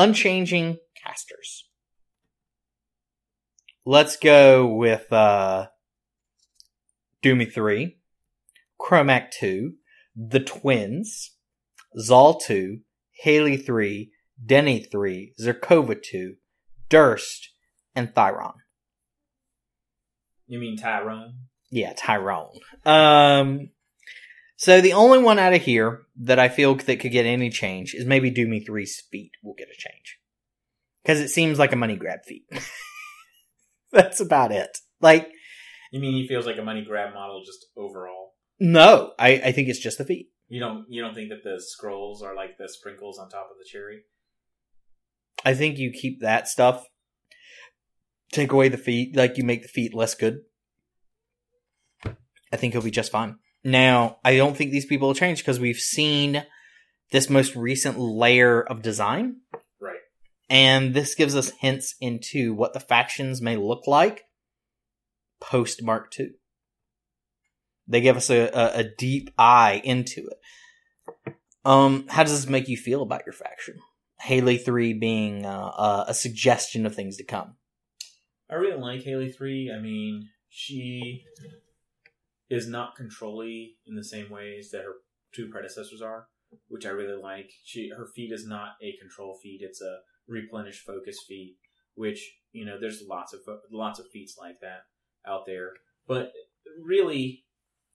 unchanging casters. Let's go with uh Doomy 3, Kromac 2, The Twins, Zaal 2, Haley 3, Denny 3, Zerkova 2, Durst, and Thyron. You mean Tyrone? Yeah, Tyrone. Um, so the only one out of here that I feel that could get any change is maybe Doomy 3's feat will get a change. Because it seems like a money grab feat. That's about it. Like, You mean he feels like a money grab model just overall? no, I, I think it's just the feat. You don't you don't think that the scrolls are like the sprinkles on top of the cherry? I think you keep that stuff, take away the feat, like you make the feat less good. I think he'll be just fine. Now, I don't think these people will change because we've seen this most recent layer of design, Right. and this gives us hints into what the factions may look like post Mark II. They give us a, a, a deep eye into it. Um, how does this make you feel about your faction? Haley 3 being uh, a suggestion of things to come. I really like Haley three. I mean, she is not controlly in the same ways that her two predecessors are, which I really like. She her feat is not a control feat; it's a replenish focus feat. Which you know, there's lots of lots of feats like that out there. But really,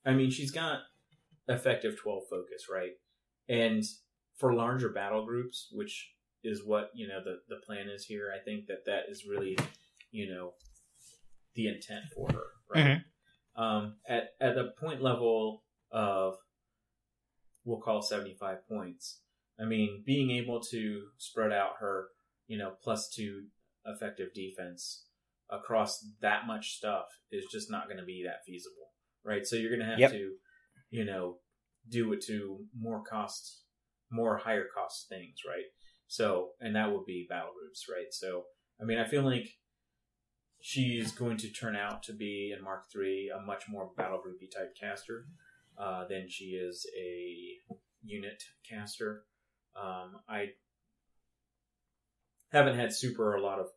I mean, she's got effective twelve focus, right? And for larger battle groups, which is what you know the the plan is here. I think that that is really you know the intent for her right mm-hmm. Um at at a point level of we'll call 75 points. I mean being able to spread out her you know plus two effective defense across that much stuff is just not going to be that feasible right? So you're going to have Yep. to you know do it to more cost more higher cost things right? So and that would be battle groups right? So i mean i feel like she's going to turn out to be in Mark III a much more battle groupy type caster uh, than she is a unit caster. Um, I haven't had super a lot of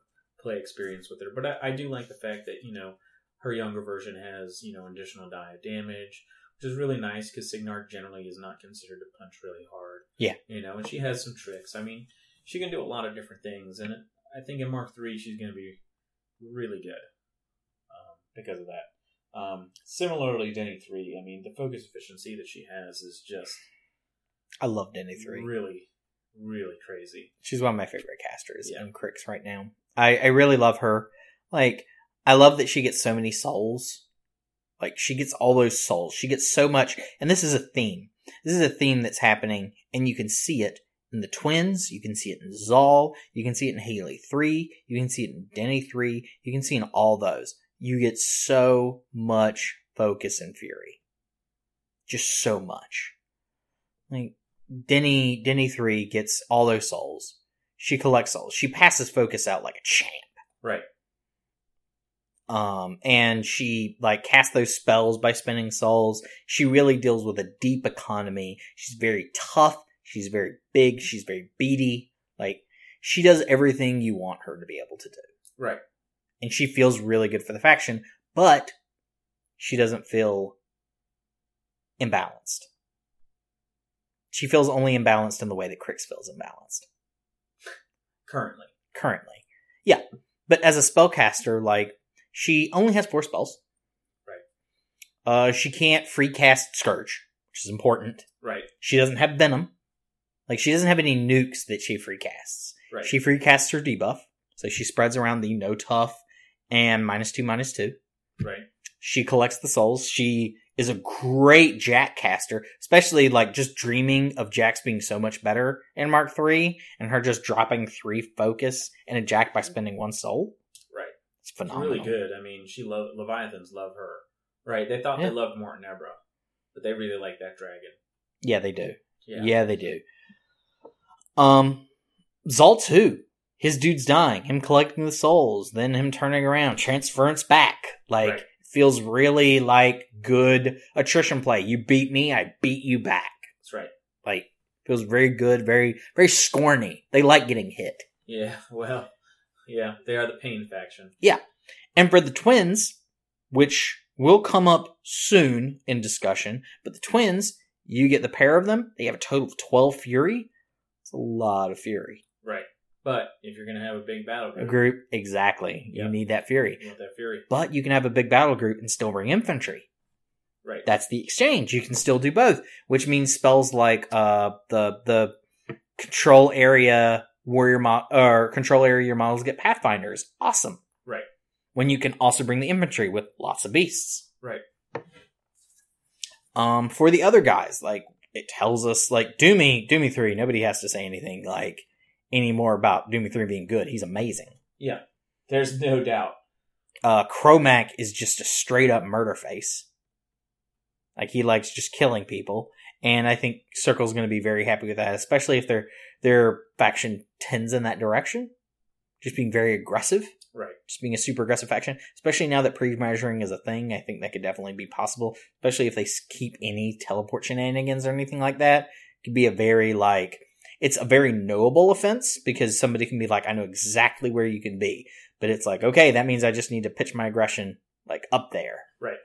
play experience with her, but I, I do like the fact that you know her younger version has you know additional die of damage, which is really nice because Cygnar generally is not considered to punch really hard. Yeah. you know, and she has some tricks. I mean, she can do a lot of different things, and I think in Mark III she's going to be really good um, because of that. Um, similarly, Denny three. I mean, the focus efficiency that she has is just I love Denny 3. really, really crazy. She's one of my favorite casters Yeah. in Cryx right now. I, I really love her. Like, I love that she gets so many souls. Like, she gets all those souls. She gets so much, and this is a theme. This is a theme that's happening, and you can see it in the twins, you can see it in Zaal, you can see it in Haley 3, you can see it in Denny 3, you can see in all those. You get so much focus and fury. Just so much. Like, Denny, Denny 3 gets all those souls. She collects souls. She passes focus out like a champ. Right. Um, and she like casts those spells by spending souls. She really deals with a deep economy. She's very tough. She's very big. She's very beady. Like she does everything you want her to be able to do. Right. And she feels really good for the faction, but she doesn't feel imbalanced. She feels only imbalanced in the way that Cryx feels imbalanced Currently. currently. Yeah. But as a spellcaster, like, she only has four spells. Right. Uh, she can't free cast Scourge, which is important. Right. She doesn't have Venom. Like, she doesn't have any nukes that she free casts. Right. She free casts her debuff. So she spreads around the no tough and minus two, minus two. right. She collects the souls. She is a great Jack caster, especially like just dreaming of Jack's being so much better in Mark Three, and her just dropping three focus and a Jack by spending one soul. Right. It's phenomenal. really good. I mean, she love Leviathans love her. Right. They thought Yeah. they loved Mortenebra, but they really like that dragon. Yeah, they do. Yeah. Yeah. they do. Um, Zaal too. His dude's dying. Him collecting the souls, then him turning around, transference back. Like Right. feels really like good attrition play. You beat me, I beat you back. That's right. Like feels very good, very very scorny. They like getting hit. Yeah, well, yeah, they are the pain faction. Yeah. And for the twins, which will come up soon in discussion, but the twins, you get the pair of them, they have a total of 12 Fury. It's a lot of Fury. Right. But if you're going to have a big battle group, A group, exactly. You need that Fury. you want that Fury. But you can have a big battle group and still bring infantry. Right. That's the exchange. You can still do both, which means spells like uh the the control area warrior mo- or control area your models get pathfinders. Awesome. Right. When you can also bring the infantry with lots of beasts. Right. Um for the other guys, like it tells us like Doomy, Doomy 3, nobody has to say anything like any more about Doomy 3 being good. He's amazing. Yeah. There's no doubt. uh Kromac is just a straight up murder face. Like he likes just killing people. And I think Circle's gonna be very happy with that, especially if their their faction tends in that direction. Just being very aggressive. Right. Just being a super aggressive faction. Especially now that pre-measuring is a thing, I think that could definitely be possible. Especially if they keep any teleport shenanigans or anything like that. It could be a very like it's a very knowable offense because somebody can be like, I know exactly where you can be but it's like okay that means i just need to pitch my aggression like up there Right.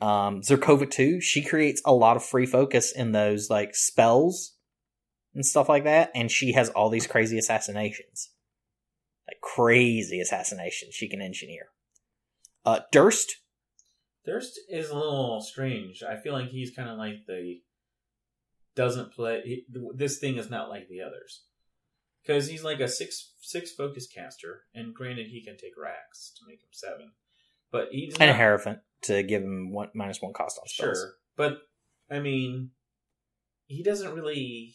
um zerkova too she creates a lot of free focus in those like spells and stuff like that and she has all these crazy assassinations like crazy assassination she can engineer uh durst Durst is a little strange. I feel like he's kind of like the doesn't play. He, this thing is not like the others because he's like a six six focus caster, and granted he can take racks to make him seven, but he's and a hierophant to give him one minus one cost on spells Sure, but I mean, he doesn't really.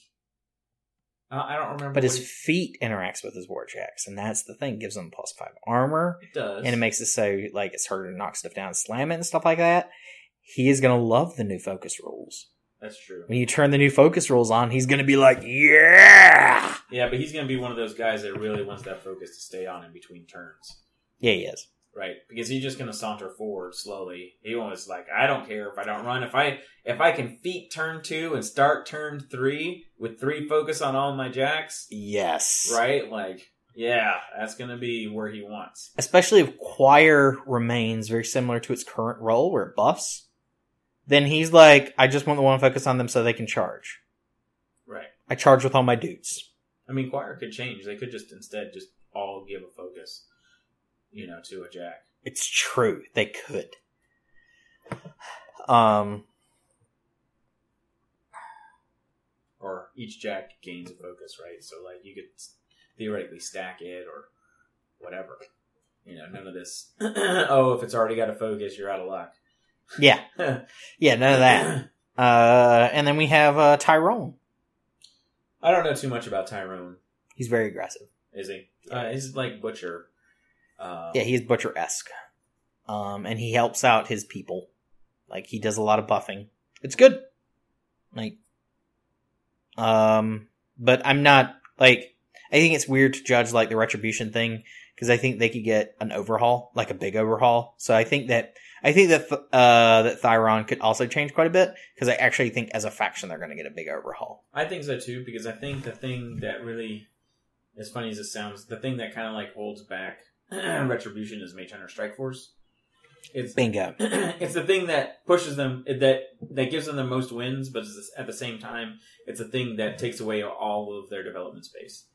I I don't remember. but his feat interacts with his war checks and that's the thing gives him plus five armor it does, and it makes it so like it's harder to knock stuff down, slam it, and stuff like that. He is gonna love the new focus rules. that's true. When you turn the new focus rules on, he's gonna be like, "Yeah, Yeah, but he's gonna be one of those guys that really wants that focus to stay on in between turns. yeah, he is." Right? Because he's just gonna saunter forward slowly. He was like, I don't care if I don't run. If I if I can feat turn two and start turn three with three focus on all my jacks, Yes, right? Like, yeah, that's gonna be where he wants. Especially if choir remains very similar to its current role, where it buffs. Then he's like, "I just want the one focus on them so they can charge. Right. I charge with all my dudes." I mean, choir could change. They could just instead just all give a focus, you know, to a jack. It's true, they could. Um, Or each jack gains a focus, right? So like you could theoretically stack it or whatever. You know, none of this. oh, if it's already got a focus, you're out of luck. yeah, yeah, none of that. Uh, and then we have uh, Tyrone. I don't know too much about Tyrone. He's very aggressive. Is he? Uh, he's like Butcher. Uh, Yeah, he's butcher esque. Um, and he helps out his people. Like he does a lot of buffing. It's good. Like, um, but I'm not like I think it's weird to judge like the retribution thing because I think they could get an overhaul, like a big overhaul. So I think that I think that th- uh that Thyron could also change quite a bit because I actually think as a faction they're going to get a big overhaul. I think so too because I think the thing that really, as funny as it sounds, the thing that kind of like holds back Retribution is Mage Hunter Strike Force. It's Bingo. it's the thing that pushes them that that gives them the most wins, but at the same time, it's a thing that takes away all of their development space.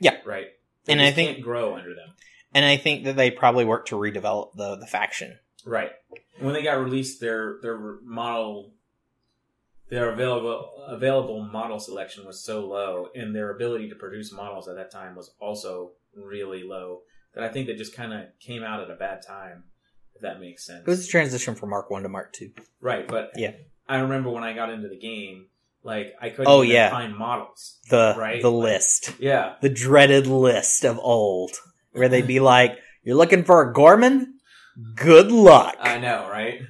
Yeah. right. They And I think- can't grow under them. And I think that they probably work to redevelop the the faction. Right. When they got released, their their model, their available available model selection was so low, and their ability to produce models at that time was also really low. That I think that just kind of came out at a bad time. If that makes sense. It was a transition from Mark One to Mark Two. right, but Yeah. I remember when I got into the game, like I couldn't Oh, even yeah. find models. The Right. the list. Yeah, the dreaded list of old, where they'd be like, "You're looking for a Gorman? Good luck." I know, right?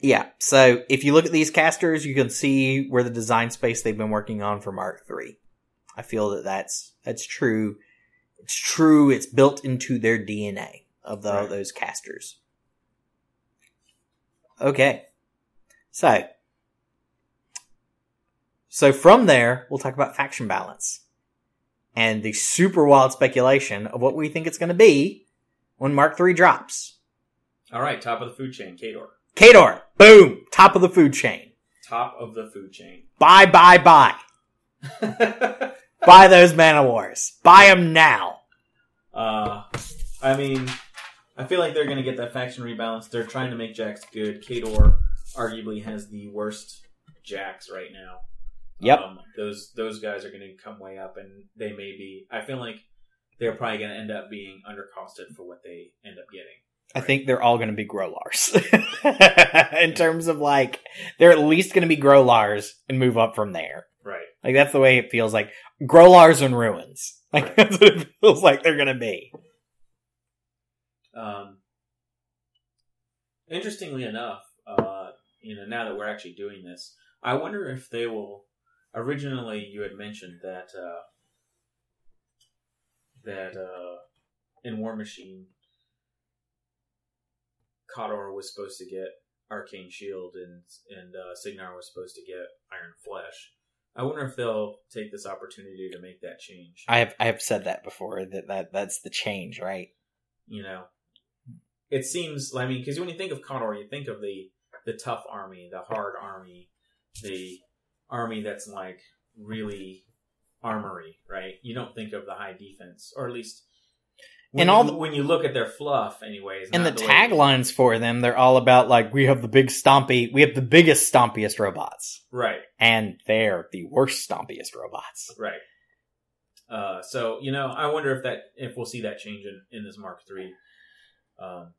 yeah. So if you look at these casters, you can see where the design space they've been working on for Mark III. I feel that that's that's true. It's true. It's built into their DNA of the, Right. those casters. Okay. So So from there, we'll talk about faction balance and the super wild speculation of what we think it's going to be when Mark Three drops. All right, top of the food chain, Khador. Khador, boom, top of the food chain. Top of the food chain. Bye, bye, buy. Buy those Man of Wars. Buy them now. uh, I mean, I feel like they're going to get that faction rebalanced. They're trying to make Jax good. Khador arguably has the worst Jax right now. Yep. Um, those those guys are going to come way up, and they may be. I feel like they're probably going to end up being undercosted for what they end up getting. I think they're all going to be Grolars. In terms of like, they're at least going to be Grolars and move up from there. Like that's the way it feels like. Grolars and ruins. Like that's what it feels like they're to be. Um, interestingly enough, uh, you know, now that we're actually doing this, I wonder if they will. Originally, you had mentioned that uh, that uh, in War Machine, Khador was supposed to get Arcane Shield, and and uh, Cygnar was supposed to get Iron Flesh. I wonder if they'll take this opportunity to make that change. I have I have said that before that, that that's the change, right? you know, it seems. I mean, because when you think of Khador, you think of the the tough army, the hard army, the army that's like really armory, right? You don't think of the high defense, or at least when, And all you, the- when you look at their fluff, anyways. And the way- taglines for them, they're all about like we have the big stompy, we have the biggest stompiest robots, right? and they're the worst stompiest robots. Right. Uh, so you know, I wonder if that if we'll see that change in, in this Mark Three. Um,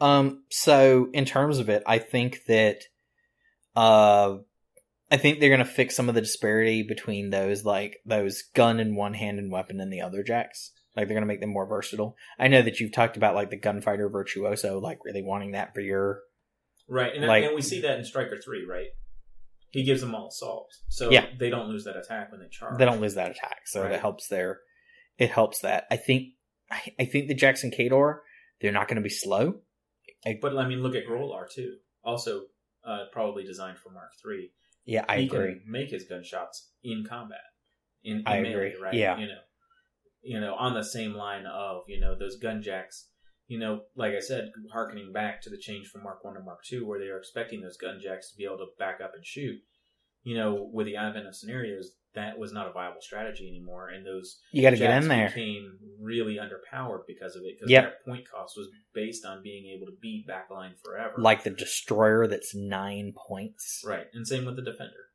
Um, so in terms of it, I think that, uh, I think they're gonna fix some of the disparity between those like those gun in one hand and weapon in the other jacks. Like they're gonna make them more versatile. I know that you've talked about like the gunfighter virtuoso, like really wanting that for your right, and, Like- and we see that in Stryker Three, right? He gives them all assault, so Yeah. they don't lose that attack when they charge. they don't lose that attack, so Right. it helps their it helps that. I think I, I think the Jackson Khador they're not gonna be slow. But I mean, look at Grolar too. Also, uh, probably designed for Mark Three. Yeah, I he agree. can make his gunshots in combat. In, in I melee, agree. Right? Yeah. You know, you know, on the same line of you know those gun jacks. You know, like I said, harkening back to the change from Mark One to Mark Two, where they are expecting those gun jacks to be able to back up and shoot. You know, with the advent of scenarios, that was not a viable strategy anymore, and those You got to get in there. became really underpowered because of it. Because Yep. their point cost was based on being able to beat backline forever. Like the destroyer that's nine points. right, and same with the defender.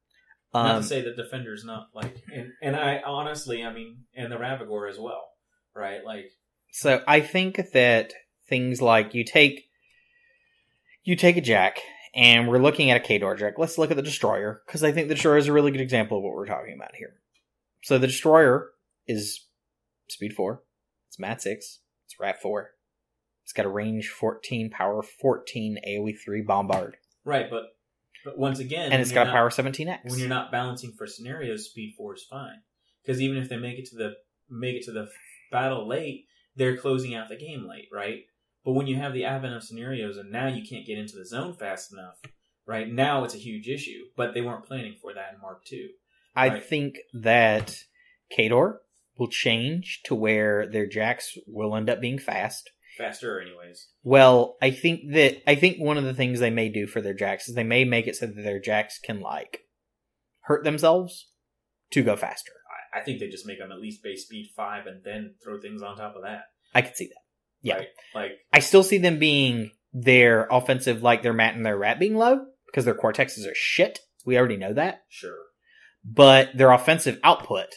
Not Um, to say that defender's not like, and and I honestly, I mean, and the Ravagore as well, right? Like, So I think that things like you take you take a jack and we're looking at a Khador jack. Let's look at the destroyer because I think the destroyer is a really good example of what we're talking about here. So the destroyer is speed four, it's mat six, it's rat four, it's got a range fourteen, power fourteen, AOE three, bombard, right, but but once again, and it's got you're power seventeen X. when you're not balancing for scenarios. Speed four is fine because even if they make it to the make it to the battle late, they're closing out the game late, right? But when you have the advent of scenarios and now you can't get into the zone fast enough, right? Now it's a huge issue. But they weren't planning for that in Mark Two. I think that Khador will change to where their jacks will end up being fast. Faster, anyways. Well, I think that I think one of the things they may do for their jacks is they may make it so that their jacks can like hurt themselves to go faster. I, I think they just make them at least base speed five and then throw things on top of that. I could see that. Yeah. Right? Like I still see them being their offensive like their mat and their rat being low because their cortexes are shit. We already know that. sure. But their offensive output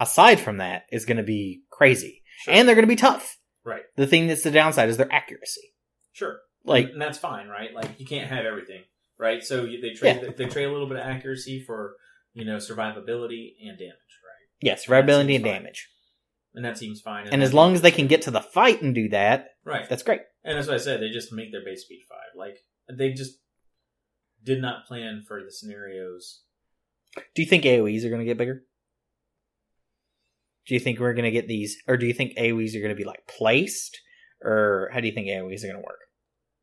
aside from that is going to be crazy. Sure. And they're going to be tough. Right. The thing that's the downside is their accuracy. Sure. Like and that's fine, right? Like you can't have everything, right? So they trade they trade a little bit of accuracy for you know survivability and damage, right? yes, survivability seems and damage. And that seems fine. And that as long as they can get to the fight and do that, right, that's great. and that's what I said. They just make their base speed five. Like they just did not plan for the scenarios. Do you think AoEs are going to get bigger? Do you think we're going to get these, or do you think AoEs are going to be like placed, or how do you think AoEs are going to work?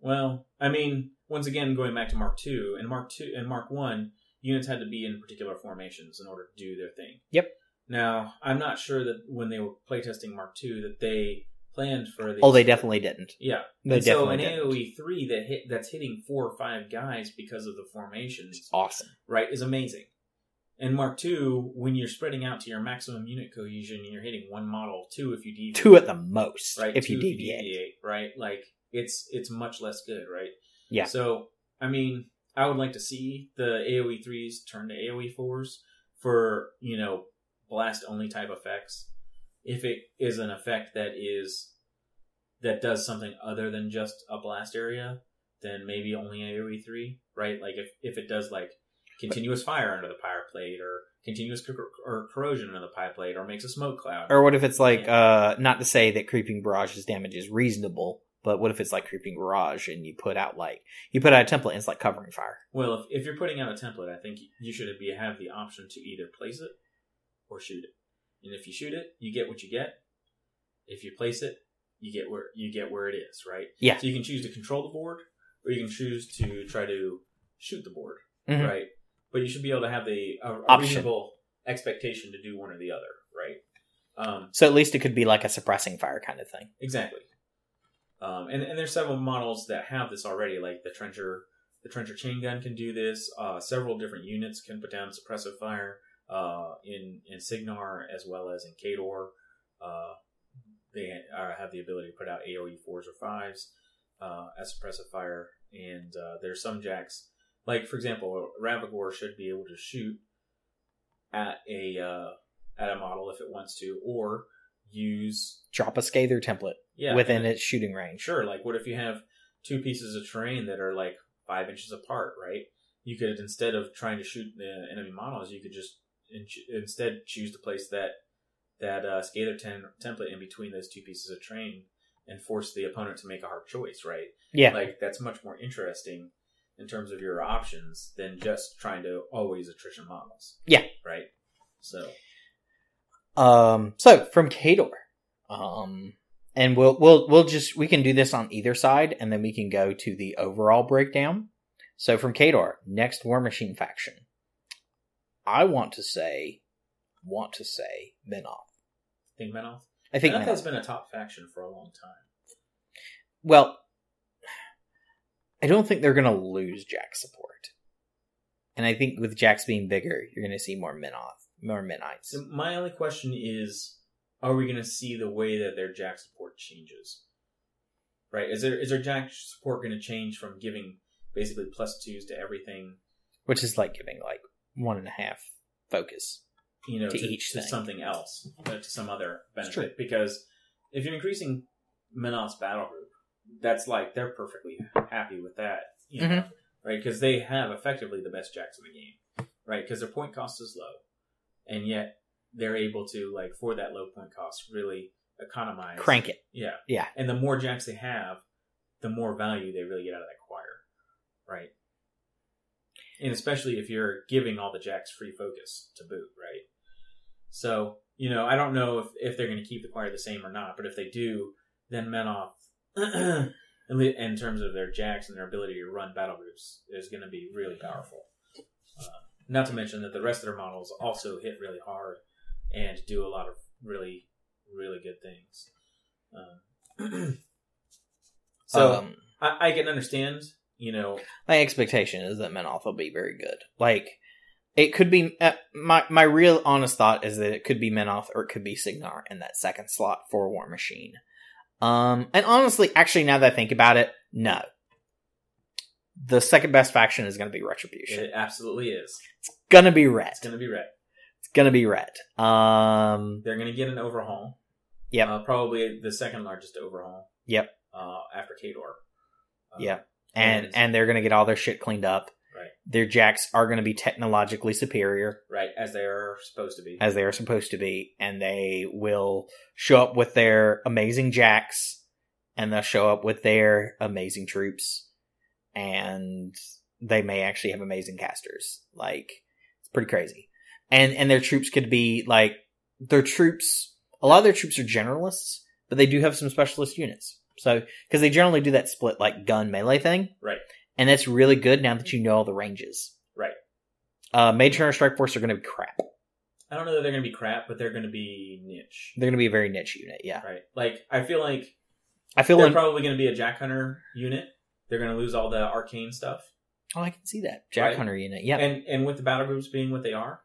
Well, I mean, once again, going back to Mark Two and Mark Two and Mark One, units had to be in particular formations in order to do their thing. Yep. Now, I'm not sure that when they were playtesting Mark II that they planned for the. Oh, they definitely didn't. Yeah. They And so an. AOE three that hit that's hitting four or five guys because of the formations, Awesome. right, is amazing. And Mark II, when you're spreading out to your maximum unit cohesion and you're hitting one model, two if you deviate, Two at the most, right? if two you deviate. right? Like it's it's much less good, right? Yeah. So I mean, I would like to see the AOE threes turn to AOE fours for you know blast only type effects. If it is an effect that is that does something other than just a blast area, then maybe only AOE three, right? Like if if it does like continuous fire under the pyre plate or continuous cor- or corrosion under the pyre plate or makes a smoke cloud. Or what if it's like, uh, not to say that creeping barrage's damage is reasonable, but what if it's like creeping barrage and you put out like you put out a template and it's like covering fire? Well, if, if you're putting out a template, I think you should be have the option to either place it or shoot it. And if you shoot it, you get what you get. If you place it, you get where you get where it is, right? Yeah. So you can choose to control the board, or you can choose to try to shoot the board, Mhm. right? But you should be able to have the a, a reasonable expectation to do one or the other, right? Um, So at least it could be like a suppressing fire kind of thing. Exactly. Um, and, and there's several models that have this already, like the Trencher. The Trencher chain gun can do this. Uh, several different units can put down suppressive fire uh, in in Cygnar as well as in Khador. Uh, they uh, have the ability to put out AOE fours or fives uh, as suppressive fire, and uh, there's some jacks, like for example, Ravagore should be able to shoot at a uh, at a model if it wants to, or use Drop a Scather template yeah within its shooting range. Sure. Like, what if you have two pieces of terrain that are like five inches apart, right? You could instead of trying to shoot the enemy models, you could just in- instead choose to place that that uh, scalar ten- template in between those two pieces of terrain and force the opponent to make a hard choice, right? Yeah. Like that's much more interesting in terms of your options than just trying to always attrition models. Yeah. Right. So Um, so from Khador, um, and we'll we'll we'll just we can do this on either side, and then we can go to the overall breakdown. So from Khador, next Warmachine faction, I want to say, want to say Menoth. think Menoth. I think Menoth has been a top faction for a long time. Well, I don't think they're going to lose Jack support, and I think with Jacks being bigger, you're going to see more Menoth, more Menites. So my only question is, are we going to see the way that their Jack support changes? Right? Is there is their Jack support going to change from giving basically plus twos to everything, which is like giving like one and a half focus. you know, To to, each to thing. something else, to some other benefit? Because if you're increasing Menoth's battle group, that's like they're perfectly happy with that, you know, Mhm. right? Because they have effectively the best jacks in the game, right? Because their point cost is low, and yet they're able to like for that low point cost really economize Crank it. Yeah. Yeah. And the more jacks they have, the more value they really get out of that choir. Right. And especially if you're giving all the jacks free focus to boot, right? So, you know, I don't know if, if they're going to keep the choir the same or not, but if they do, then Menoth, in terms of their jacks and their ability to run battle groups, is going to be really powerful. Uh, not to mention that the rest of their models also hit really hard and do a lot of really, really good things. Um, so um, I, I can understand, you know, my expectation is that Menoth will be very good. Like it could be uh, my my real honest thought is that it could be Menoth or it could be Cygnar in that second slot for Warmachine. Um, and honestly, actually, now that I think about it, no. The second best faction is going to be Retribution. it absolutely is. It's gonna be red. It's going to be red. It's gonna be red. Um, They're going to get an overhaul. Yep. Uh, probably the second largest overhaul. Yep. Uh, after Khador. Uh, Yep. and And- and they're gonna get all their shit cleaned up. Right. Their jacks are gonna be technologically superior. Right, as they are supposed to be. as they are supposed to be, and they will show up with their amazing jacks, and they'll show up with their amazing troops, and they may actually have amazing casters. Like it's pretty crazy, and and their troops could be like their troops. A lot of their troops are generalists, but they do have some specialist units. So because they generally do that split like gun melee thing, Right. And that's really good now that you know all the ranges. Right. Uh, Mage Hunter Strike Force are going to be crap. I don't know that they're going to be crap, but they're going to be niche, They're going to be a very niche unit. Yeah, right? Like I feel like I feel they're like. probably going to be a Jack Hunter unit. They're going to lose all the arcane stuff, oh, I can see that Jack Right. Hunter unit. Yeah, and and with the battle groups being what they are,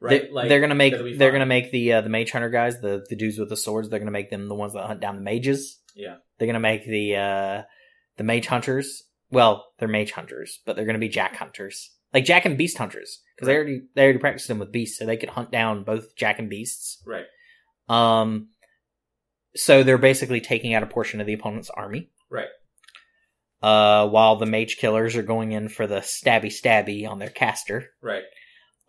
They- right? like they're gonna make they're gonna make the uh, the mage hunter guys the the dudes with the swords. They're gonna make them the ones that hunt down the mages. Yeah. they're gonna make the uh the mage hunters. Well, they're mage hunters, but they're gonna be jack hunters, like jack and beast hunters, because they already they already practiced them with beasts, so they could hunt down both jack and beasts. right, Um, so they're basically taking out a portion of the opponent's army. right, Uh, while the mage killers are going in for the stabby stabby on their caster. right.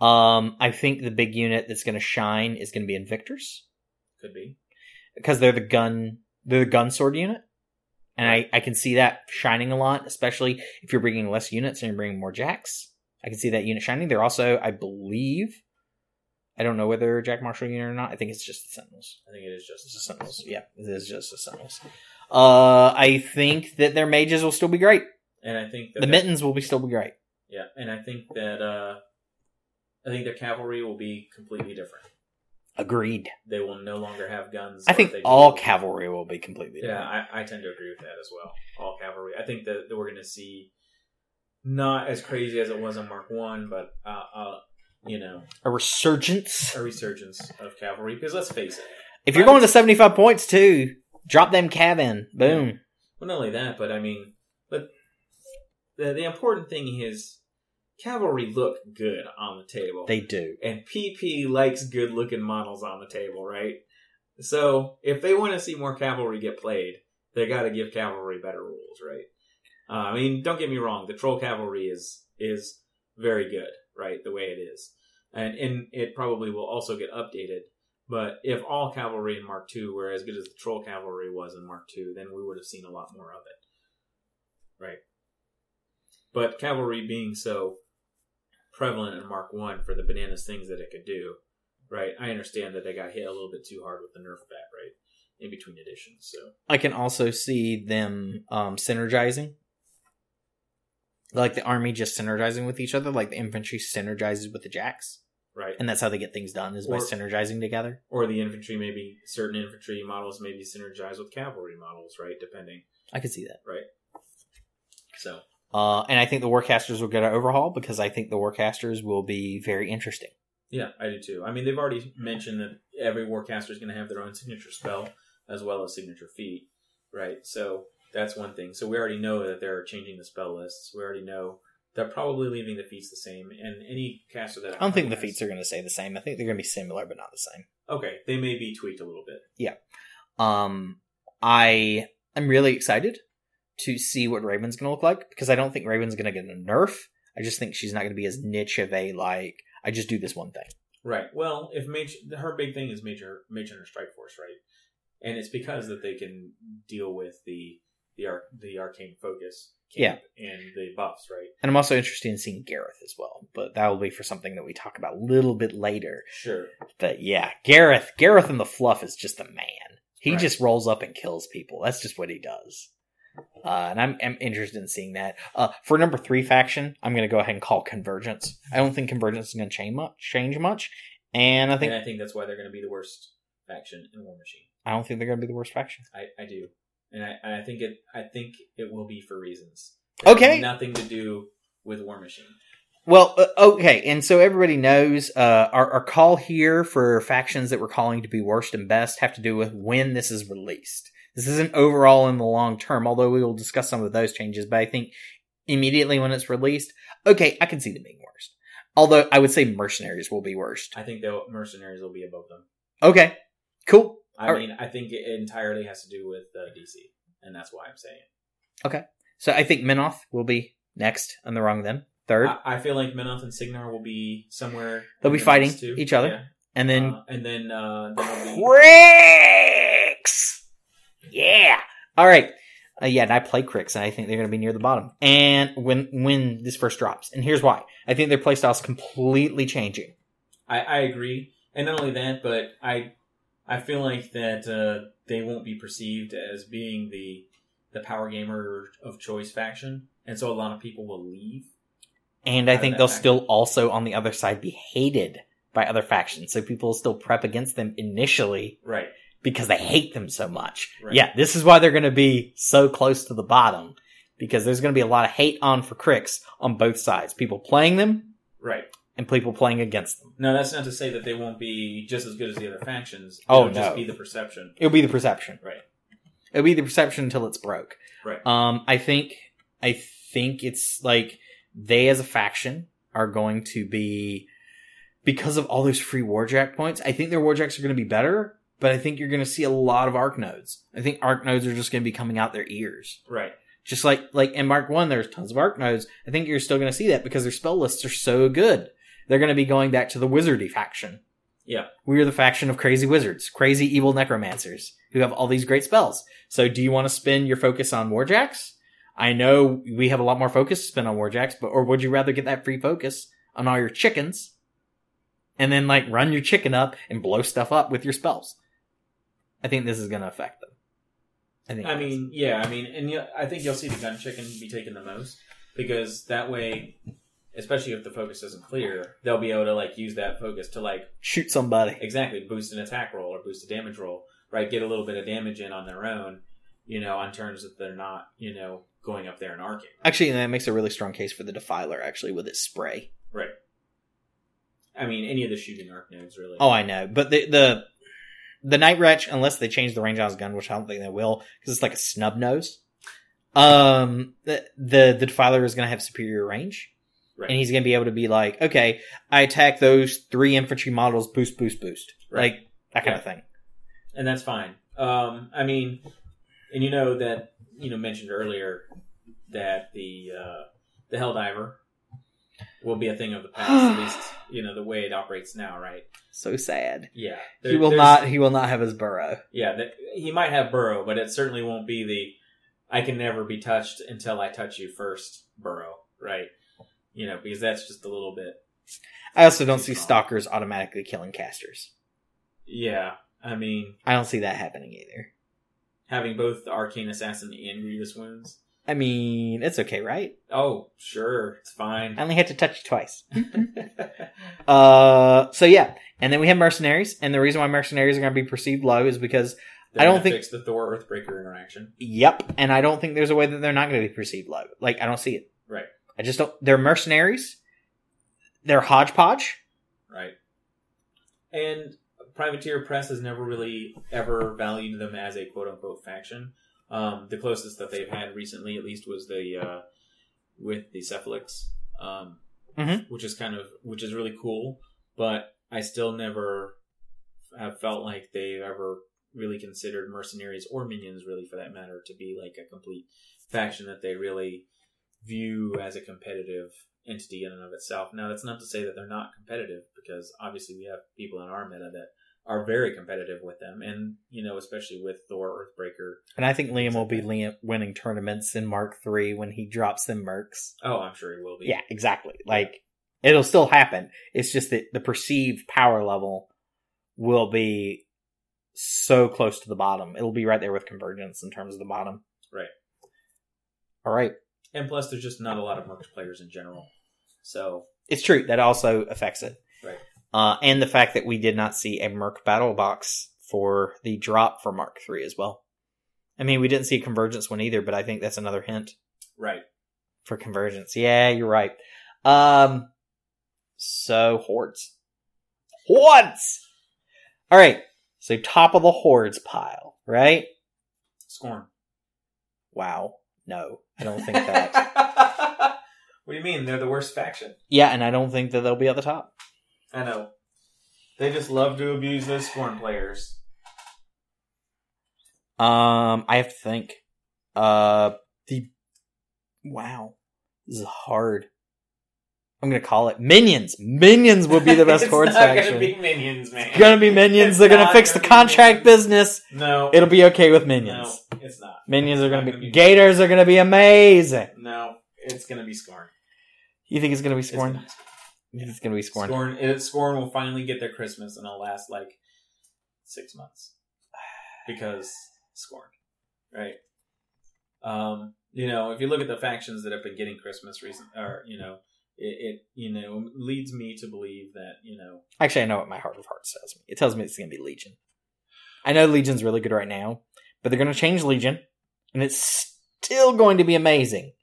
Um, I think the big unit that's going to shine is going to be Invictors Could be because they're the gun, they're the gun sword unit, and I I can see that shining a lot, especially if you're bringing less units and you're bringing more jacks. I can see that unit shining. They're also, I believe, I don't know whether Jack Marshall unit or not. I think it's just the Sentinels. I think it is just the Sentinels. Yeah, it is just the Sentinels. Uh, I think that their mages will still be great. and I think that The mittens will be still be great. Yeah, and I think that uh I think their cavalry will be completely different. Agreed. They will no longer have guns. I think all cavalry will be completely Yeah. I, I tend to agree with that as well. All cavalry. I think that, that we're going to see not as crazy as it was on Mark One, but uh, uh, you know, A resurgence. a resurgence of cavalry. Because let's face it. If you're going to 75 points too, drop them cav in. Boom. Well, not only that, but I mean, but the the important thing is cavalry look good on the table. They do. and PP likes good looking models on the table, right? So if they want to see more cavalry get played, they got to give cavalry better rules, right? Uh, I mean, don't get me wrong, the troll cavalry is is very good, right? The way it is, and and it probably will also get updated. But if all cavalry in Mark II were as good as the troll cavalry was in Mark II, then we would have seen a lot more of it, right? But cavalry being so prevalent in Mark One for the bananas things that it could do, right? I understand that they got hit a little bit too hard with the nerf bat, right? In between editions, so I can also see them um, synergizing. Like the army just synergizing with each other, like the infantry synergizes with the jacks. right, And that's how they get things done, is by synergizing together. or the infantry maybe certain infantry models maybe synergize with cavalry models, right? Depending, I can see that. right? So Uh, and I think the Warcasters will get an overhaul because I think the Warcasters will be very interesting. yeah, I do too. I mean, they've already mentioned that every warcaster is going to have their own signature spell as well as signature feat, right? So that's one thing. So we already know that they're changing the spell lists. We already know they're probably leaving the feats the same. And any caster that I don't think the feats are going to stay the same. I think they're going to be similar, but not the same. okay. They may be tweaked a little bit. Yeah. Um, I I am really excited to see what Ravyn's going to look like because I don't think Ravyn's going to get a nerf. I just think she's not going to be as niche of a like. I just do this one thing. Right. Well, if mage, her big thing is major mage hunter strike force, right? And it's because that they can deal with the the arc the arcane focus, camp and the buffs, right? And I'm also interested in seeing Garryth as well, but that will be for something that we talk about a little bit later. Sure. But yeah, Garryth, Garryth in the fluff is just a man. He Right. just rolls up and kills people. That's just what he does. Uh, and I'm, I'm interested in seeing that. Uh, for number three faction, I'm going to go ahead and call Convergence. I don't think Convergence is going to change much, change much, and I think and I think that's why they're going to be the worst faction in Warmachine. I don't think they're going to be the worst faction. I, I do, and I, and I think it I think it will be for reasons. Okay. Nothing to do with Warmachine. Well, uh, okay, and so everybody knows uh, our, our call here for factions that we're calling to be worst and best have to do with when this is released. This isn't overall in the long term, although we will discuss some of those changes. But I think immediately when it's released, okay, I can see them being worst. Although I would say mercenaries will be worst. I think the mercenaries will be above them. Okay, cool. I All right. mean, I think it entirely has to do with uh, DC, and that's why I'm saying it. Okay, so I think Menoth will be next on the wrong then third, I, I feel like Menoth and Cygnar will be somewhere. They'll be the fighting each other. Yeah. and then Uh, and then uh, then it'll be- Cryx. Yeah. All right. Uh, yeah, and I play Cryx, and I think they're going to be near the bottom. And when when this first drops, and here's why: I think their playstyle is completely changing. I, I agree, and not only that, but I I feel like that uh, they won't be perceived as being the the power gamer of choice faction, and so a lot of people will leave. And I think they'll faction. still also on the other side be hated by other factions. So people will still prep against them initially Right. Because they hate them so much. Right. Yeah, this is why they're going to be so close to the bottom because there's going to be a lot of hate on for Cryx on both sides. People playing them Right. and people playing against them. No, that's not to say that they won't be just as good as the other factions. Oh, It'll just no. be the perception. It'll be the perception. Right. It'll be the perception until it's broke. Right. Um, I think, I think it's like they as a faction are going to be, because of all those free warjack points, I think their warjacks are going to be better, but I think you're going to see a lot of arc nodes. I think arc nodes are just going to be coming out their ears. Right. Just like, like in Mark 1, there's tons of arc nodes. I think you're still going to see that because their spell lists are so good. They're going to be going back to the wizardy faction. Yeah. We are the faction of crazy wizards, crazy evil necromancers who have all these great spells. So do you want to spend your focus on warjacks? I know we have a lot more focus to spend on warjacks, but or would you rather get that free focus on all your chickens and then like run your chicken up and blow stuff up with your spells? I think this is going to affect them. I think. I mean, yeah, I mean, and I think you'll see the gun chicken be taken the most because that way, especially if the focus isn't clear, they'll be able to like use that focus to like shoot somebody. exactly boost an attack roll or boost a damage roll, right? Get a little bit of damage in on their own, you know, on turns that they're not, you know, going up there and arcing. Actually, that makes a really strong case for the Defiler. Actually, with its spray. Right. I mean, any of the shooting arc nodes really. Oh, I know, but the the the Night Wretch, unless they change the range on his gun, which I don't think they will, because it's like a snub nose. Um, the the, the Defiler is going to have superior range, right. and he's going to be able to be like, okay, I attack those three infantry models, boost, boost, boost, Right. like that kind Yeah. of thing. and that's fine. Um, I mean, and you know that you know mentioned earlier that the uh, the Helldiver will be a thing of the past, at least you know the way it operates now, right? So sad. Yeah, he will there's- not. He will not have his burrow. Yeah, that, he might have burrow, but it certainly won't be the I can never be touched until I touch you first burrow, right? You know, because that's just a little bit. I also don't see stalkers automatically killing casters. Yeah, I mean, I don't see that happening either. having both the arcane assassin and grievous wounds. I mean, it's okay, right? Oh, sure, it's fine. I only had to touch you twice. Uh, so yeah, and then we have mercenaries, and the reason why mercenaries are going to be perceived low is because They're I don't think- fix the Thor Earthbreaker interaction. yep, and I don't think there's a way that they're not going to be perceived low. Like I don't see it. Right. I just don't. They're mercenaries. They're hodgepodge. Right. And Privateer Press has never really ever valued them as a quote unquote faction. Um, the closest that they've had recently, at least, was the uh, with the Cephalix, um, Mhm. which is kind of which is really cool. But I still never have felt like they've ever really considered mercenaries or minions, really for that matter, to be like a complete faction that they really view as a competitive entity in and of itself. Now, that's not to say that they're not competitive, because obviously we have people in our meta that are very competitive with them, and you know, especially with Thor Earthbreaker. And I think Liam will be Liam winning tournaments in Mark Three when he drops them mercs. Oh, I'm sure he will be. Yeah, exactly. Like it'll still happen. It's just that the perceived power level will be so close to the bottom. It'll be right there with convergence in terms of the bottom. Right. All right. And plus, there's just not a lot of Mercs players in general. So It's true. That also affects it. Uh, and the fact that we did not see a Merc battle box for the drop for Mark III as well. I mean, we didn't see a convergence one either, but I think that's another hint right, for convergence. Yeah, you're right. Um, so hordes, hordes. All right. So top of the hordes pile, right? Skorne. Wow. No, I don't think that. what do you mean? They're the worst faction. yeah, and I don't think that they'll be at the top. I know. They just love to abuse those Skorne players. Um, I have to think. Uh, the wow, this is hard. I'm gonna call it minions. Minions will be the best it's hordes not faction. gonna be minions, man. It's gonna be minions. It's They're gonna fix the gonna be contract business. No, It'll be okay with minions. No, it's not. Minions are gonna be, gonna be- Gators are gonna be amazing. No, it's gonna be Skorne. You think it's gonna be It's Skorne? Gonna think it's gonna be Skorne? Skorne. It, Skorne will finally get their Christmas, and it'll last like six months because Skorne, right? Um, you know, if you look at the factions that have been getting Christmas recent, or you know, it, it you know leads me to believe that you know Actually, I know what my heart of hearts tells me. It tells me it's going to be Legion. I know Legion's really good right now, but they're going to change Legion, and it's still going to be amazing.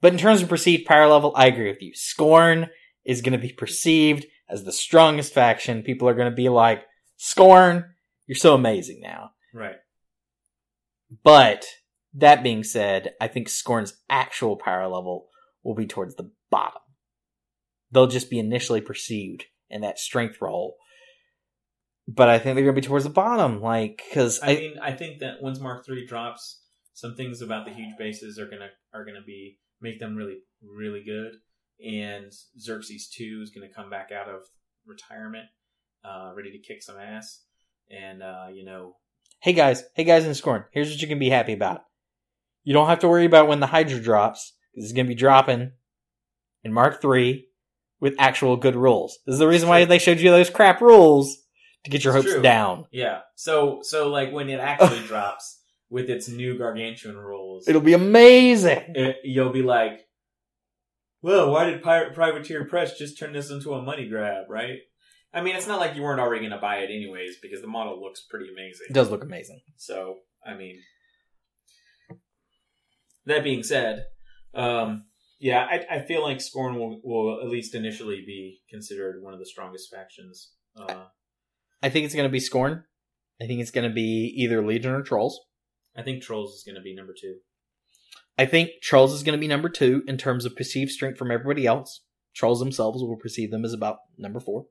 But in terms of perceived power level, I agree with you. Skorne is going to be perceived as the strongest faction. People are going to be like, Skorne, you're so amazing now. right But that being said, I think Skorne's actual power level will be towards the bottom. They'll just be initially perceived in that strength role. But I think they're going to be towards the bottom, like because I, mean I think that once Mark Three drops, some things about the huge bases are gonna are gonna be make them really really good, and Xerxis Two is gonna come back out of retirement, uh, ready to kick some ass, and uh, you know hey guys, hey guys in Skorne, here's what you can be happy about. You don't have to worry about when the Hydra drops. 'cause It's going to be dropping in Mark Three with actual good rules. This is the reason why they showed you those crap rules to get your It's hopes true. down. yeah. So so like when it actually drops with its new gargantuan rules, It'll be amazing. it, you'll be like, well, why did Pirate Privateer Press just turn this into a money grab, right? I mean, it's not like you weren't already going to buy it anyways because the model looks pretty amazing. It does look amazing. So, I mean, that being said, um, yeah, I, I feel like Skorne will, will at least initially be considered one of the strongest factions. Uh, I think it's going to be Skorne. I think it's going to be either Legion or Trolls. I think Trolls is going to be number two. I think Trolls is going to be number two in terms of perceived strength from everybody else. Trolls themselves will perceive them as about number four.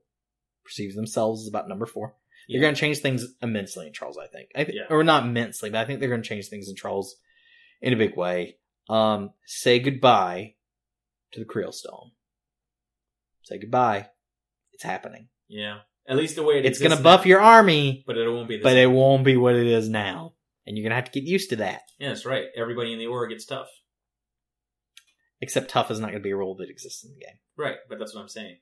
Perceives themselves as about number four. Yeah. They're going to change things immensely in Trolls, I think. I th- Yeah. Or not immensely, but I think they're going to change things in Trolls in a big way. Um, say goodbye to the Krielstone. Say goodbye. It's happening. Yeah, at least the way it It's going to buff now. your army, but it won't be. But same. it won't be what it is now. And you're going to have to get used to that. Yeah, that's right. Everybody in the aura gets tough. Except tough is not going to be a rule that exists in the game. Right, but that's what I'm saying.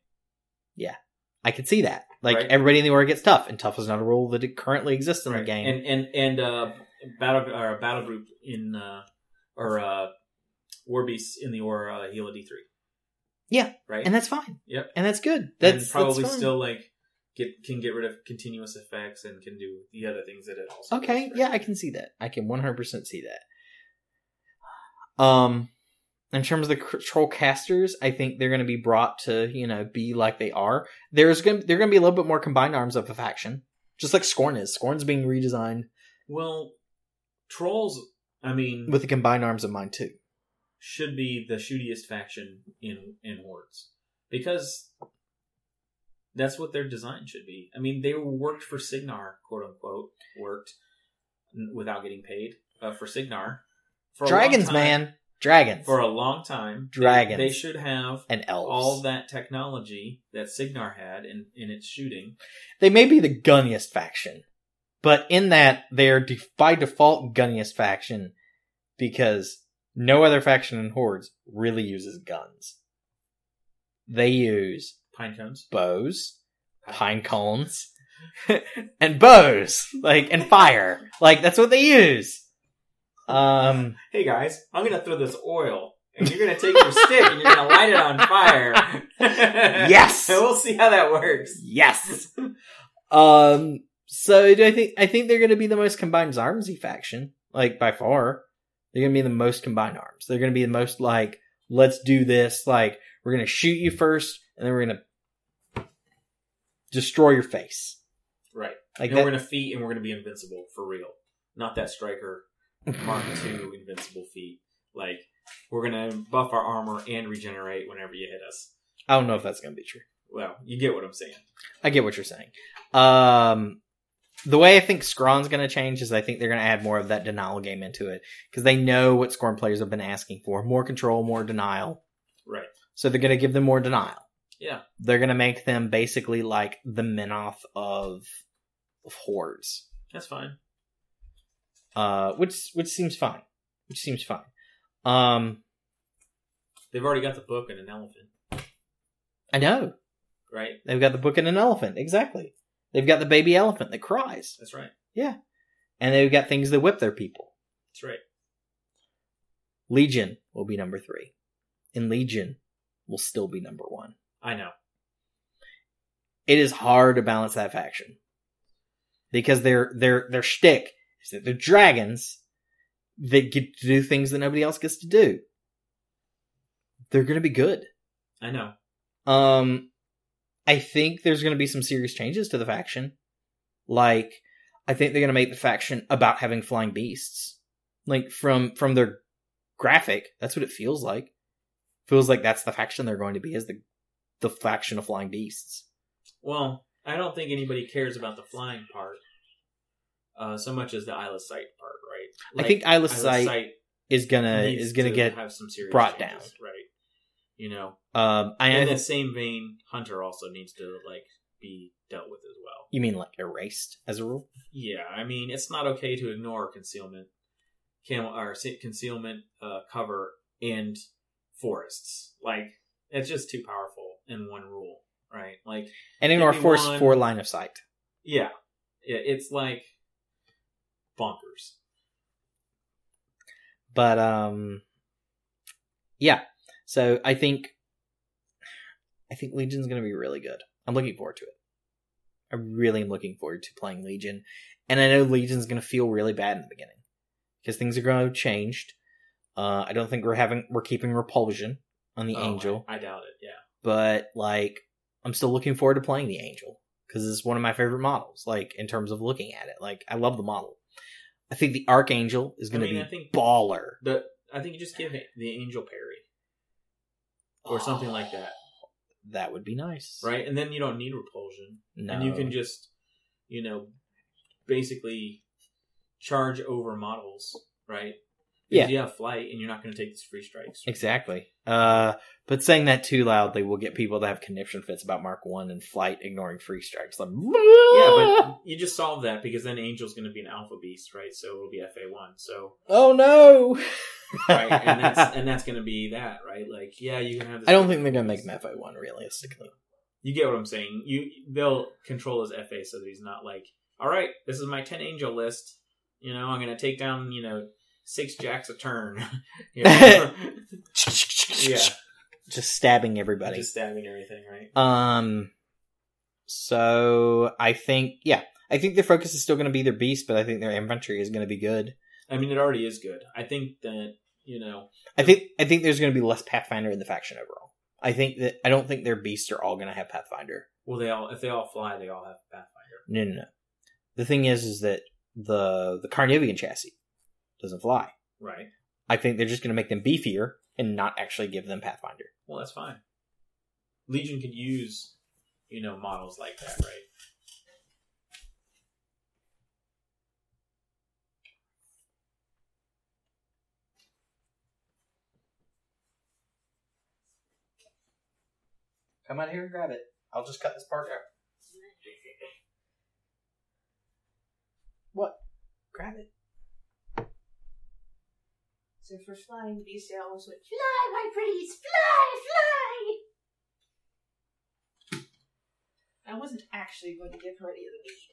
Yeah. I can see that. Like Right. everybody in the org gets tough, and tough is not a rule that currently exists in right. the game. And and and uh, battle or battle group in uh, or uh, war beasts in the aura uh, heal a D three. Yeah. Right. And that's fine. Yep. And that's good. and That's probably that's still like get can get rid of continuous effects and can do the other things that it also. okay. does, right? Yeah, I can see that. I can 100% see that. Um, in terms of the control casters, I think they're going to be brought to you know be like they are. There's going to they're going to be a little bit more combined arms of a faction, just like Skorne is. Skorne's being redesigned Well, trolls. I mean, with the combined arms of mine too. should be the shootiest faction in in hordes because that's what their design should be. I mean, they worked for Cygnar, quote unquote, worked without getting paid uh, for Cygnar. For Dragons, time- man, dragons, For a long time, They- Dragons. They, should have and elves. all that technology that Cygnar had in in its shooting. they may be the gunniest faction, but in that they're de- by default gunniest faction because no other faction in Hordes really uses guns. They use Pine cones, bows, pine cones, and bows, like and fire. Like that's what they use. Um, Hey guys, I'm gonna throw this oil, and you're gonna take your stick and you're gonna light it on fire. Yes! and we'll see how that works. yes. um, so do I think I think they're going to be the most combined Zarmsy faction, like by far. They're to be the most combined arms. They're going to be the most like, let's do this. Like, we're going to shoot you first, and then we're going to destroy your face. Right. Like and that. we're gonna feat, and we're gonna be invincible for real. Not that Stryker Mark II invincible feat. Like we're gonna buff our armor and regenerate whenever you hit us. I don't know if that's going to be true. Well, you get what I'm saying. I get what you're saying. Um, the way I think Skorne's going to change is I think they're going to add more of that denial game into it because they know what Skorne players have been asking for: more control, more denial. Right. So they're going to give them more denial. Yeah. They're going to make them basically like the Menoth of, of hordes, That's fine. uh, which which seems fine. Which seems fine. Um, They've already got the book and an elephant, I know right? they've got the book and an elephant. Exactly. They've got the baby elephant that cries, That's right. Yeah. And they've got things that whip their people. That's right. Legion will be number three. And Legion, will still be number one. I know. It is hard to balance that faction because their their their shtick is that they're dragons that get to do things that nobody else gets to do. They're going to be good. I know. Um, I think there's going to be some serious changes to the faction. Like, I think they're going to make the faction about having flying beasts. Like from from their graphic, that's what it feels like. Feels like that's the faction they're going to be is the the faction of flying beasts. Well, I don't think anybody cares about the flying part uh, so much as the Eyeless Sight part, right? I think Eyeless Sight is gonna is gonna to get have some serious brought changes, right? You know, um. I in the same vein, Hunter also needs to like be dealt with as well. you mean like erased as a rule? Yeah, I mean, it's not okay to ignore concealment, or concealment uh, cover and forests. Like, it's just too powerful in one rule, right? Like, And ignore Give me force one. for line of sight. yeah, it, it's like bonkers. But um yeah. So I think I think Legion's gonna be really good. I'm looking forward to it. I really am looking forward to playing Legion. And I know Legion's gonna feel really bad in the beginning. Because things are gonna have changed. Uh I don't think we're having we're keeping repulsion on the Oh, angel. I, I doubt it. Yeah, But like I'm still looking forward to playing the angel. Because it's one of my favorite models, like in terms of looking at it. Like I love the model. I think the Archangel is gonna I mean, be I think baller. the I think you just give it the angel parry or something like that, That would be nice. right? And then you don't need repulsion. No. and you can just you know basically charge over models right Yeah. You have flight and you're not going to take these free strikes Exactly. Uh, but saying that too loudly will get people to have conniption fits about Mark One and flight ignoring free strikes. Like, yeah but you just solve that because then angel's going to be an alpha beast right so it'll be fa1 so oh no! right and that's and that's going to be that right like yeah you can have this I don't think they're gonna make him FA one realistically. you get what i'm saying you they'll control his fa so that he's not like all right this is my 10 angel list you know i'm going to take down you know six jacks a turn You know? yeah Just stabbing everybody. just stabbing everything right Um. So I think, yeah, I think their focus is still going to be their beast, but I think their infantry is going to be good. I mean, it already is good. I think that you know, I think I think there's going to be less Pathfinder in the faction overall. I think that I don't think their beasts are all going to have Pathfinder. well, they all if they all fly, they all have Pathfinder. No, no, no. The thing is, is that the the Carnivean chassis doesn't fly. Right. I think they're just going to make them beefier and not actually give them Pathfinder. Well, that's fine. Legion could use, you know, models like that, right? Come out here and grab it. I'll just cut this part out. What? Grab it. So for flying beasts, they always went, Fly, my pretties, fly, fly! I wasn't actually going to give her any of the meat.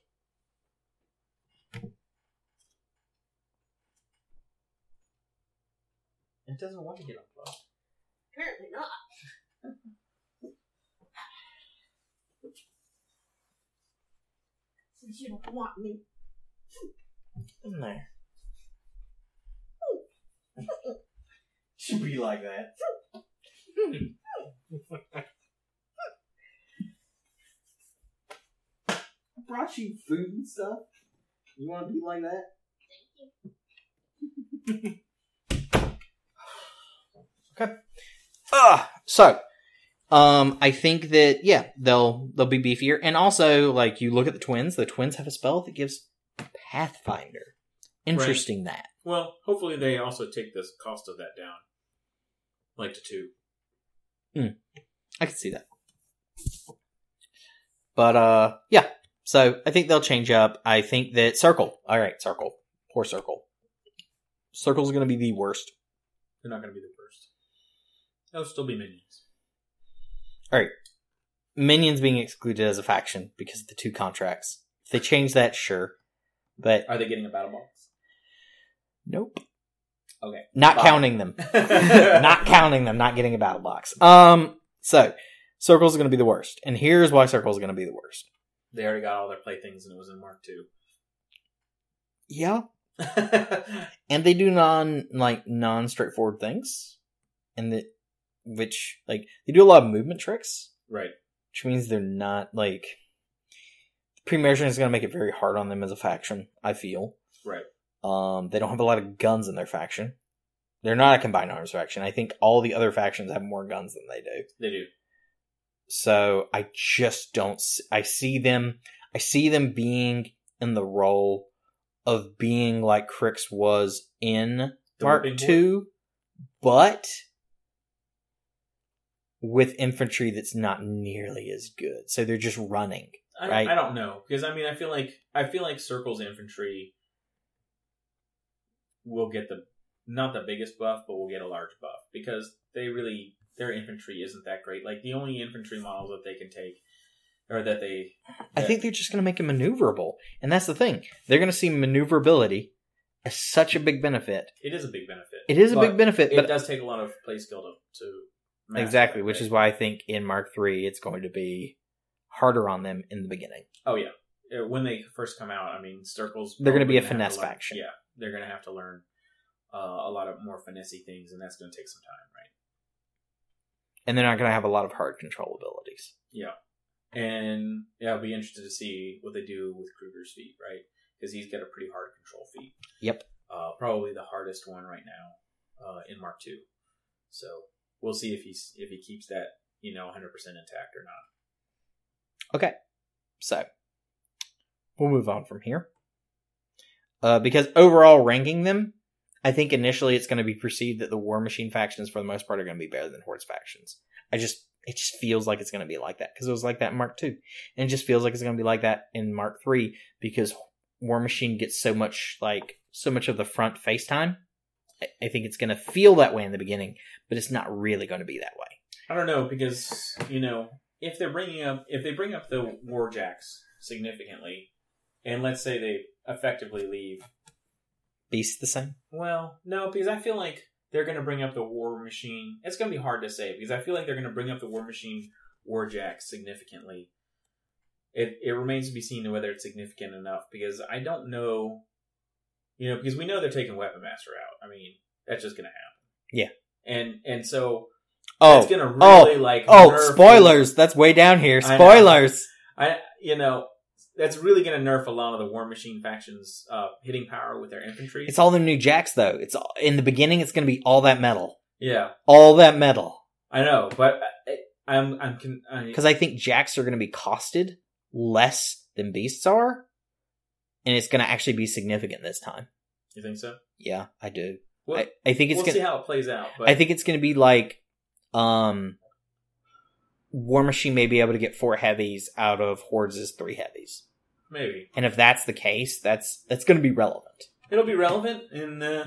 It doesn't want to get up close. Apparently not. Since you don't want me. In there. Should be like that. I brought you food and stuff. You want to be like that? okay. Ah, so um, I think that yeah, they'll they'll be beefier, and also like you look at the twins. The twins have a spell that gives Pathfinder. Interesting that. Well, hopefully they also take the cost of that down, like to two. I can see that. But uh yeah. So I think they'll change up. I think that Circle. Alright, Circle. Poor Circle. Circle's gonna be the worst. They're not going to be the first. They'll still be minions. All right. Minions being excluded as a faction because of the two contracts. If they change that, sure. But Are they getting a battle box? Nope. Okay. Not Fine. counting them. not counting them, not getting a battle box. Um So, Circle's going to be the worst. And here's why Circle's going to be the worst. They already got all their playthings and it was in Mark Two. Yeah. And they do non, like, non straightforward things. And that, which, like, they do a lot of movement tricks, right. which means they're not, like, pre-measuring is going to make it very hard on them as a faction, I feel. Right. Um, they don't have a lot of guns in their faction. They're not a combined arms faction. I think all the other factions have more guns than they do. They do. So I just don't. I see them. I see them being in the role of being like Cryx was in The Mark? Two, but with infantry that's not nearly as good. So they're just running. I, Right. I don't know because I mean I feel like I feel like Circle's infantry will get the not the biggest buff, but we'll get a large buff because they really their infantry isn't that great. Like the only infantry models that they can take or that they I think they're just going to make it maneuverable, and that's the thing. They're going to see maneuverability as such a big benefit. it is a big benefit. It is a big benefit, but It does take a lot of play skill to, to master exactly, that, which is why I think in Mark Three it's going to be harder on them in the beginning. Oh yeah, Uh, when they first come out, I mean, circles. They're gonna be a finesse to faction. Yeah, they're going to have to learn uh, a lot of more finessey things, and that's going to take some time, right? and they're not going to have a lot of hard control abilities. Yeah, and yeah, I'll be interested to see what they do with Krueger's feat, right? Because he's got a pretty hard control feat. Yep. Uh, probably the hardest one right now uh, in Mark Two. So we'll see if he's if he keeps that you know 100 percent intact or not. Okay, so we'll move on from here. Uh, because overall ranking them, I think initially it's going to be perceived that the Warmachine factions, for the most part, are going to be better than Hordes factions. I just it just feels like it's going to be like that because it was like that in Mark Two, and it just feels like it's going to be like that in Mark Three because Warmachine gets so much like so much of the front face time. I- I think it's going to feel that way in the beginning, but it's not really going to be that way. I don't know because you know if they're bringing up if they bring up the warjacks significantly, and let's say they effectively leave. Beast the same. Well, no, because I feel like they're going to bring up the Warmachine. It's going to be hard to say because I feel like they're going to bring up the Warmachine warjacks significantly. It it remains to be seen whether it's significant enough because I don't know. You know, because we know they're taking Weapon Master out. I mean, that's just going to happen. Yeah. and and so Oh, it's gonna oh, really like Oh, spoilers! That's way down here. I know. Spoilers. I you know that's really gonna nerf a lot of the Warmachine factions uh, hitting power with their infantry. It's all the new jacks, though. It's all, in the beginning. It's going to be all that metal, yeah, all that metal. I know, but I, I'm I'm con- I, Because I think jacks are going to be costed less than beasts are, and it's going to actually be significant this time. you think so? Yeah, I do. Well, I, I think it's we'll going. see how it plays out. But I think it's going to be like, um, Warmachine may be able to get four heavies out of Hordes' three heavies, maybe and if that's the case, that's that's going to be relevant. it'll be relevant and uh,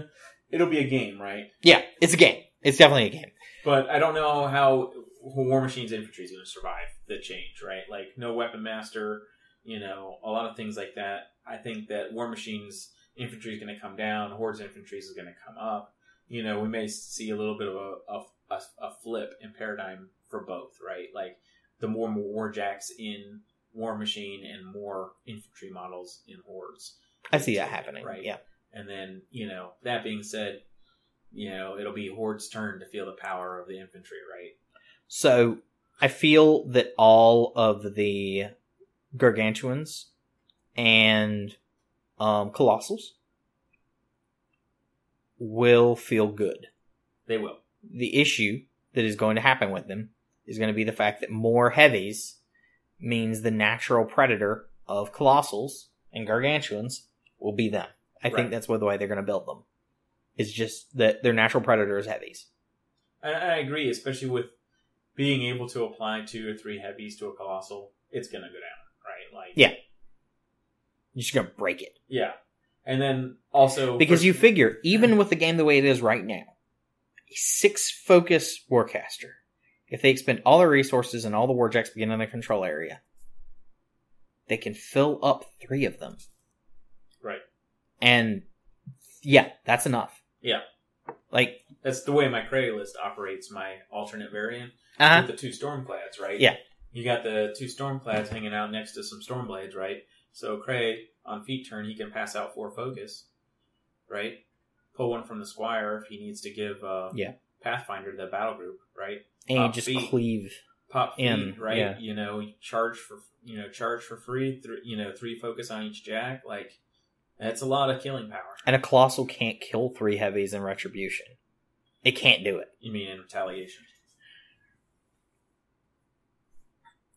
it'll be a game, right? Yeah, it's a game. It's definitely a game. But I don't know how Warmachine's infantry is going to survive the change, right? Like no weapon master, you know, a lot of things like that. I think that Warmachine's infantry is going to come down, Horde's infantry is going to come up. You know, we may see a little bit of a, a, a, a flip in paradigm for both, right? Like the more War Jacks in Warmachine and more infantry models in Hordes. I see that happening. Right. Yeah. And then, you know, that being said, you know, it'll be Horde's turn to feel the power of the infantry, right? So I feel that all of the gargantuans and um, colossals will feel good. They will. The issue that is going to happen with them is going to be the fact that more heavies means the natural predator of colossals and gargantuans will be them. I Right. think that's what the way they're going to build them. It's just that their natural predator is heavies. I, I agree, especially with being able to apply two or three heavies to a colossal. It's going to go down, right? Like, Yeah. You're just going to break it. yeah. And then also Because for- you figure, even with the game the way it is right now, a six focus warcaster, if they expend all their resources and all the warjacks begin in their control area, they can fill up three of them. right. And yeah, that's enough. Yeah. Like, That's the way my Kraye list operates. My alternate variant uh with the two Stormclads, right? Yeah. You got the two Stormclads hanging out next to some Stormblades, right? So Kraye on feat turn, he can pass out four focus, right? Pull one from the Squire if he needs to give uh, Yeah. Pathfinder the battle group, right? and you Pop just feat. cleave. pop feat, In, right? yeah. You know, charge for you know charge for free. Th- you know, three focus on each jack. Like that's a lot of killing power. And a colossal can't kill three heavies in retribution. It can't do it. You mean in retaliation?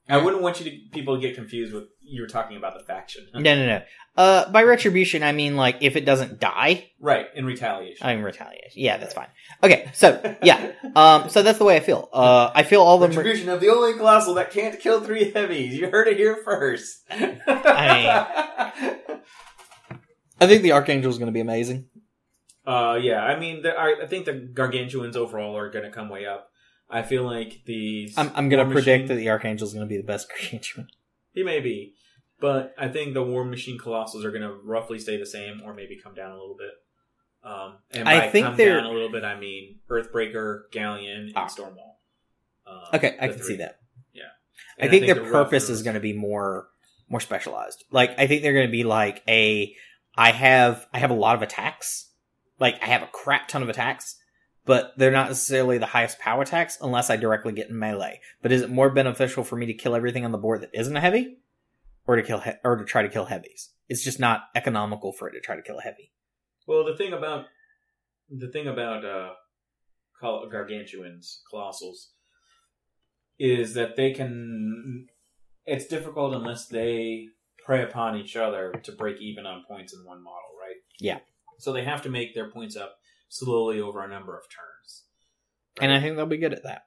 I wouldn't want you to people to get confused with you were talking about the faction, No, no, no. Uh, by retribution, I mean like if it doesn't die, right? In retaliation. I'm retaliation. Yeah, that's fine. Okay, so yeah, um, so that's the way I feel. Uh, I feel all the mer- Retribution of the only colossal that can't kill three heavies. You heard it here first. I I think the archangel is going to be amazing. Uh, yeah, I mean, the, I, I think the gargantuans overall are going to come way up. I feel like the I'm, I'm going to predict Machine- that the archangel is going to be the best gargantuan. He may be, but I think the Warmachine colossals are going to roughly stay the same, or maybe come down a little bit. Um, and I by think come they're- down a little bit, I mean Earthbreaker, Galleon, and Ah. Stormwall. Um, Okay, I can three. see that. Yeah, I And think, their the purpose is going to be more more specialized. Like I think they're going to be like a I have I have a lot of attacks. Like I have a crap ton of attacks, but they're not necessarily the highest power attacks unless I directly get in melee. But is it more beneficial for me to kill everything on the board that isn't a heavy, or to kill he- or to try to kill heavies? It's just not economical for it to try to kill a heavy. Well, the thing about the thing about uh, gargantuans, colossals, is that they can. It's difficult unless they prey upon each other to break even on points in one model, right? Yeah. So they have to make their points up slowly over a number of turns. And I think they'll be good at that.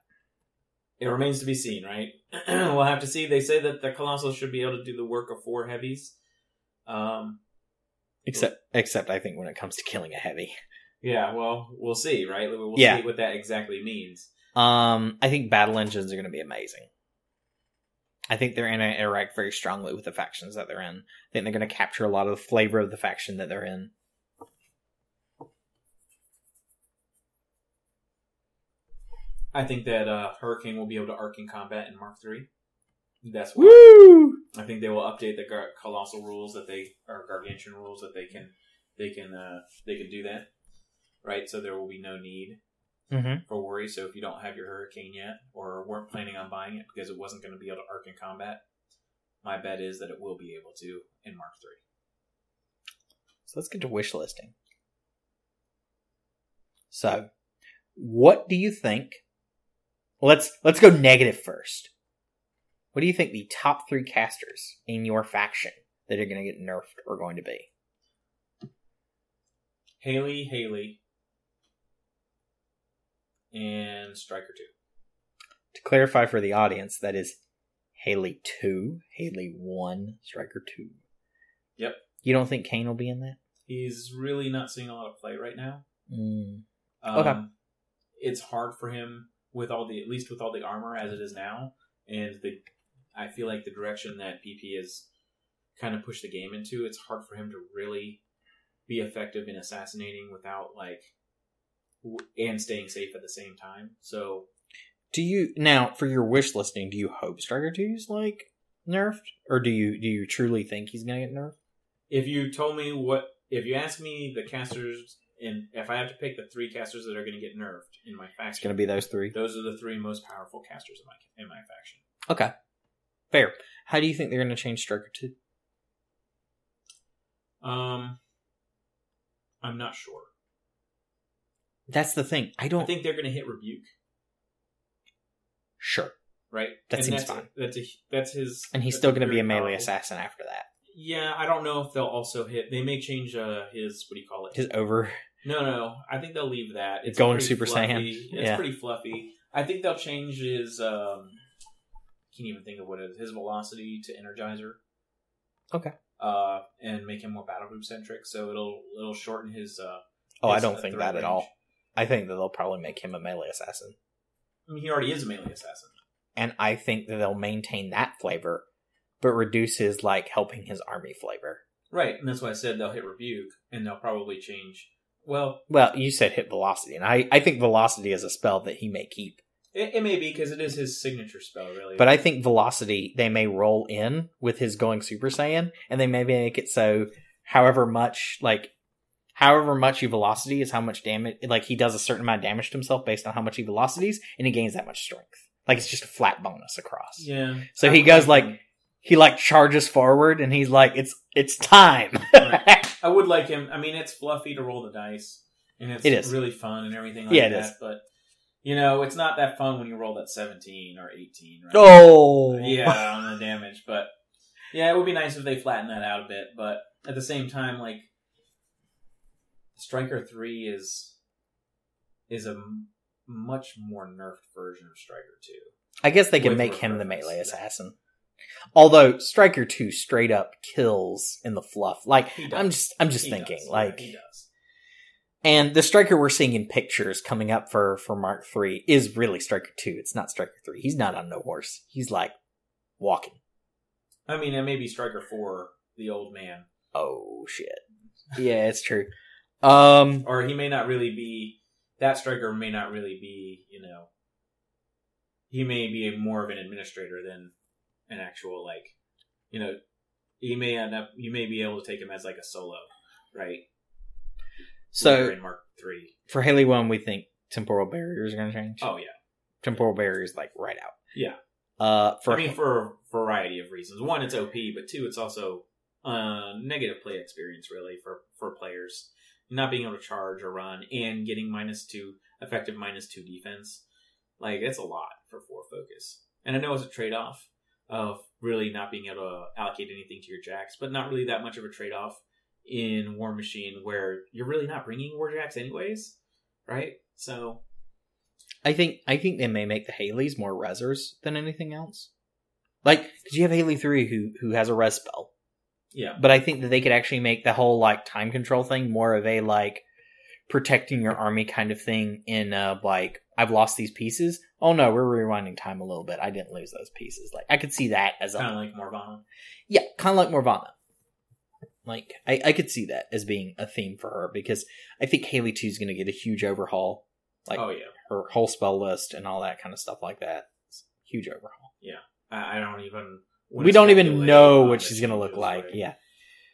It remains to be seen, right? we'll have to see. They say that the Colossal should be able to do the work of four heavies. Um, Except except I think when it comes to killing a heavy. yeah, well, we'll see, right? We'll Yeah. see what that exactly means. Um, I think battle engines are going to be amazing. I think they're going to interact very strongly with the factions that they're in. I think they're going to capture a lot of the flavor of the faction that they're in. I think that uh, Hurricane will be able to arc in combat in Mark Three. That's why Woo! I think they will update the gar- colossal rules that they or gargantuan rules that they can they can uh, they can do that. Right, so there will be no need Mm-hmm. for worry. So if you don't have your Hurricane yet, or weren't planning on buying it because it wasn't going to be able to arc in combat, my bet is that it will be able to in Mark Three. So let's get to wish listing. So, what do you think? Let's let's go negative first. What do you think the top three casters in your faction that are going to get nerfed are going to be? Haley, Haley, and Stryker Two. To clarify for the audience, that is Haley 2, Haley 1, Stryker 2. Yep. You don't think Caine will be in that? He's really not seeing a lot of play right now. Mm. Um, Okay. It's hard for him with all the at least with all the armor as it is now, and the I feel like the direction that PP has kind of pushed the game into. It's hard for him to really be effective in assassinating without like w- and staying safe at the same time. So Do you now for your wish listing? Do you hope Stryker 2 is like nerfed, or do you do you truly think he's gonna get nerfed? if you told me what if you ask me the casters and if I have to pick the three casters that are going to get nerfed in my faction, It's gonna be those three. those are the three most powerful casters in my in my faction. Okay, fair. How do you think they're gonna change Stryker 2? Um, I'm not sure. That's the thing. I I don't think they're going to hit rebuke, sure, right? That And seems that's, fine. That's a that's his, and he's still gonna be a melee powerful- assassin after that. Yeah, I don't know if they'll also hit. They may change uh, his what do you call it? His over. No, no, I think they'll leave that. It's Going Super fluffy. Saiyan? It's Yeah. pretty fluffy. I think they'll change his. um Can't even think of what it is. His velocity to Energizer. Okay. Uh, and make him more battle group centric. So it'll it'll shorten his. uh Oh, I don't uh, think that at all. I think that they'll probably make him a melee assassin. I mean, he already is a melee assassin. and I think that they'll maintain that flavor, but reduce his like helping his army flavor. Right, and that's why I said they'll hit rebuke, and they'll probably change Well, Well, you said hit velocity, and I, I think velocity is a spell that he may keep. it, it may be because it is his signature spell, really. But I think velocity they may roll in with his going Super Saiyan, and they may make it so however much like however much you velocity is how much damage like he does a certain amount of damage to himself based on how much he velocities, and he gains that much strength. Like it's just a flat bonus across. yeah. So he goes like like he like charges forward, and he's like it's it's time. Right. I would like him. I mean, it's fluffy to roll the dice, and it's It is. really fun and everything like Yeah, it that. is. But you know, it's not that fun when you roll that seventeen or eighteen. Right? oh yeah, on the damage. But yeah, it would be nice if they flatten that out a bit. But at the same time, like Stryker Three is is a m- much more nerfed version of Stryker Two. I guess they can make him the melee assassin. Although Stryker Two straight up kills in the fluff. Like I'm just I'm just He thinking does. like Yeah, he does. and the Stryker we're seeing in pictures coming up for for Mark Three is really Stryker Two. It's not Stryker Three. He's not on no horse. He's like walking. I mean, it may be Stryker Four, the old man, Oh shit. Yeah, it's true. Um or he may not really be. That Stryker may not really be. You know, he may be more of an administrator than an actual like. You know, he may end up. You may be able to take him as like a solo, right? so in Mark Three. for Haley One we think temporal barriers are gonna change. Oh yeah. Temporal barriers like right out. Yeah. Uh for I mean, for a variety of reasons. One, it's OP, but two, it's also a negative play experience, really, for, for players. Not being able to charge or run and getting minus two, effective minus two defense. Like, it's a lot for four focus. And I know it's a trade off of really not being able to allocate anything to your jacks, but not really that much of a trade off in Warmachine where you're really not bringing War Jacks anyways, right? So, I think I think they may make the Haleys more resers than anything else. Like, because you have Haley three who who has a res spell, yeah. but I think that they could actually make the whole like time control thing more of a like protecting your army kind of thing. In uh, like, I've lost these pieces. Oh no, we're rewinding time a little bit. I didn't lose those pieces. Like, I could see that as a Kind of like Morvahna. yeah, kind of like Morvahna. Like, I I could see that as being a theme for her because I think Haley two is going to get a huge overhaul. Like, oh, yeah. her whole spell list and all that kind of stuff like that. It's a huge overhaul. I, I don't even. we don't even know what she's gonna look like. Yeah.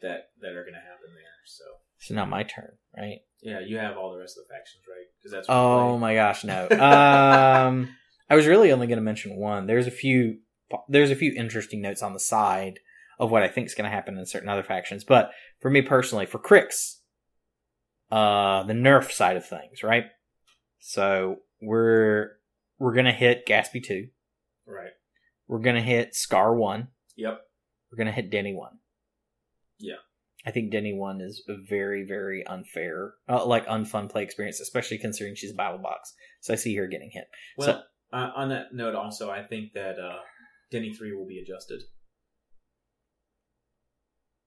that that are gonna happen there. So So now my turn, right? Yeah, you have all the rest of the factions, right? Because that's Oh my gosh, no. Um, I was really only going to mention one. There's a few. There's a few interesting notes on the side of what I think is going to happen in certain other factions, but for me personally, for Cryx, uh, the nerf side of things, right? So we're we're gonna hit Gaspy two. right. We're gonna hit Skarre one. Yep. We're gonna hit Denny one. Yeah. I think Denny one is a very, very unfair, uh, like unfun play experience, especially considering she's a battle box. So I see her getting hit. Well, So- uh, on that note, also, I think that uh, Denny three will be adjusted.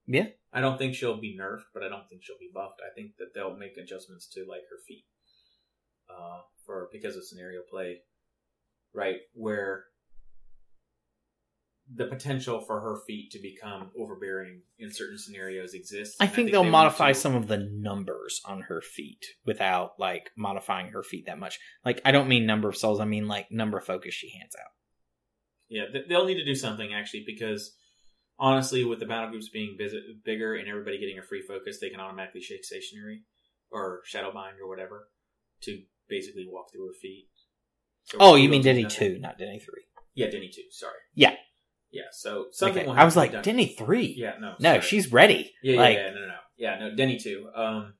Yeah. I don't think she'll be nerfed, but I don't think she'll be buffed. I think that they'll make adjustments to like her feat, uh, for because of scenario play, right? Where the potential for her feat to become overbearing in certain scenarios exists. I think they they'll want modify some of the numbers on her feat without like modifying her feat that much. Like I don't mean number of souls, I mean like number of focus she hands out. Yeah, they'll need to do something actually because honestly, with the battle groups being bigger and everybody getting a free focus, they can automatically shake stationary or shadow bind or whatever to basically walk through her feat. So Oh, you mean Denny two, not Denny three. Yeah, Denny two. Sorry. Yeah. Yeah. So something. Okay. Will have I was like. Denny three. Yeah. No. No, sorry. she's ready. Yeah. Yeah, like yeah. No. No. No. Yeah. No. Denny two. Um.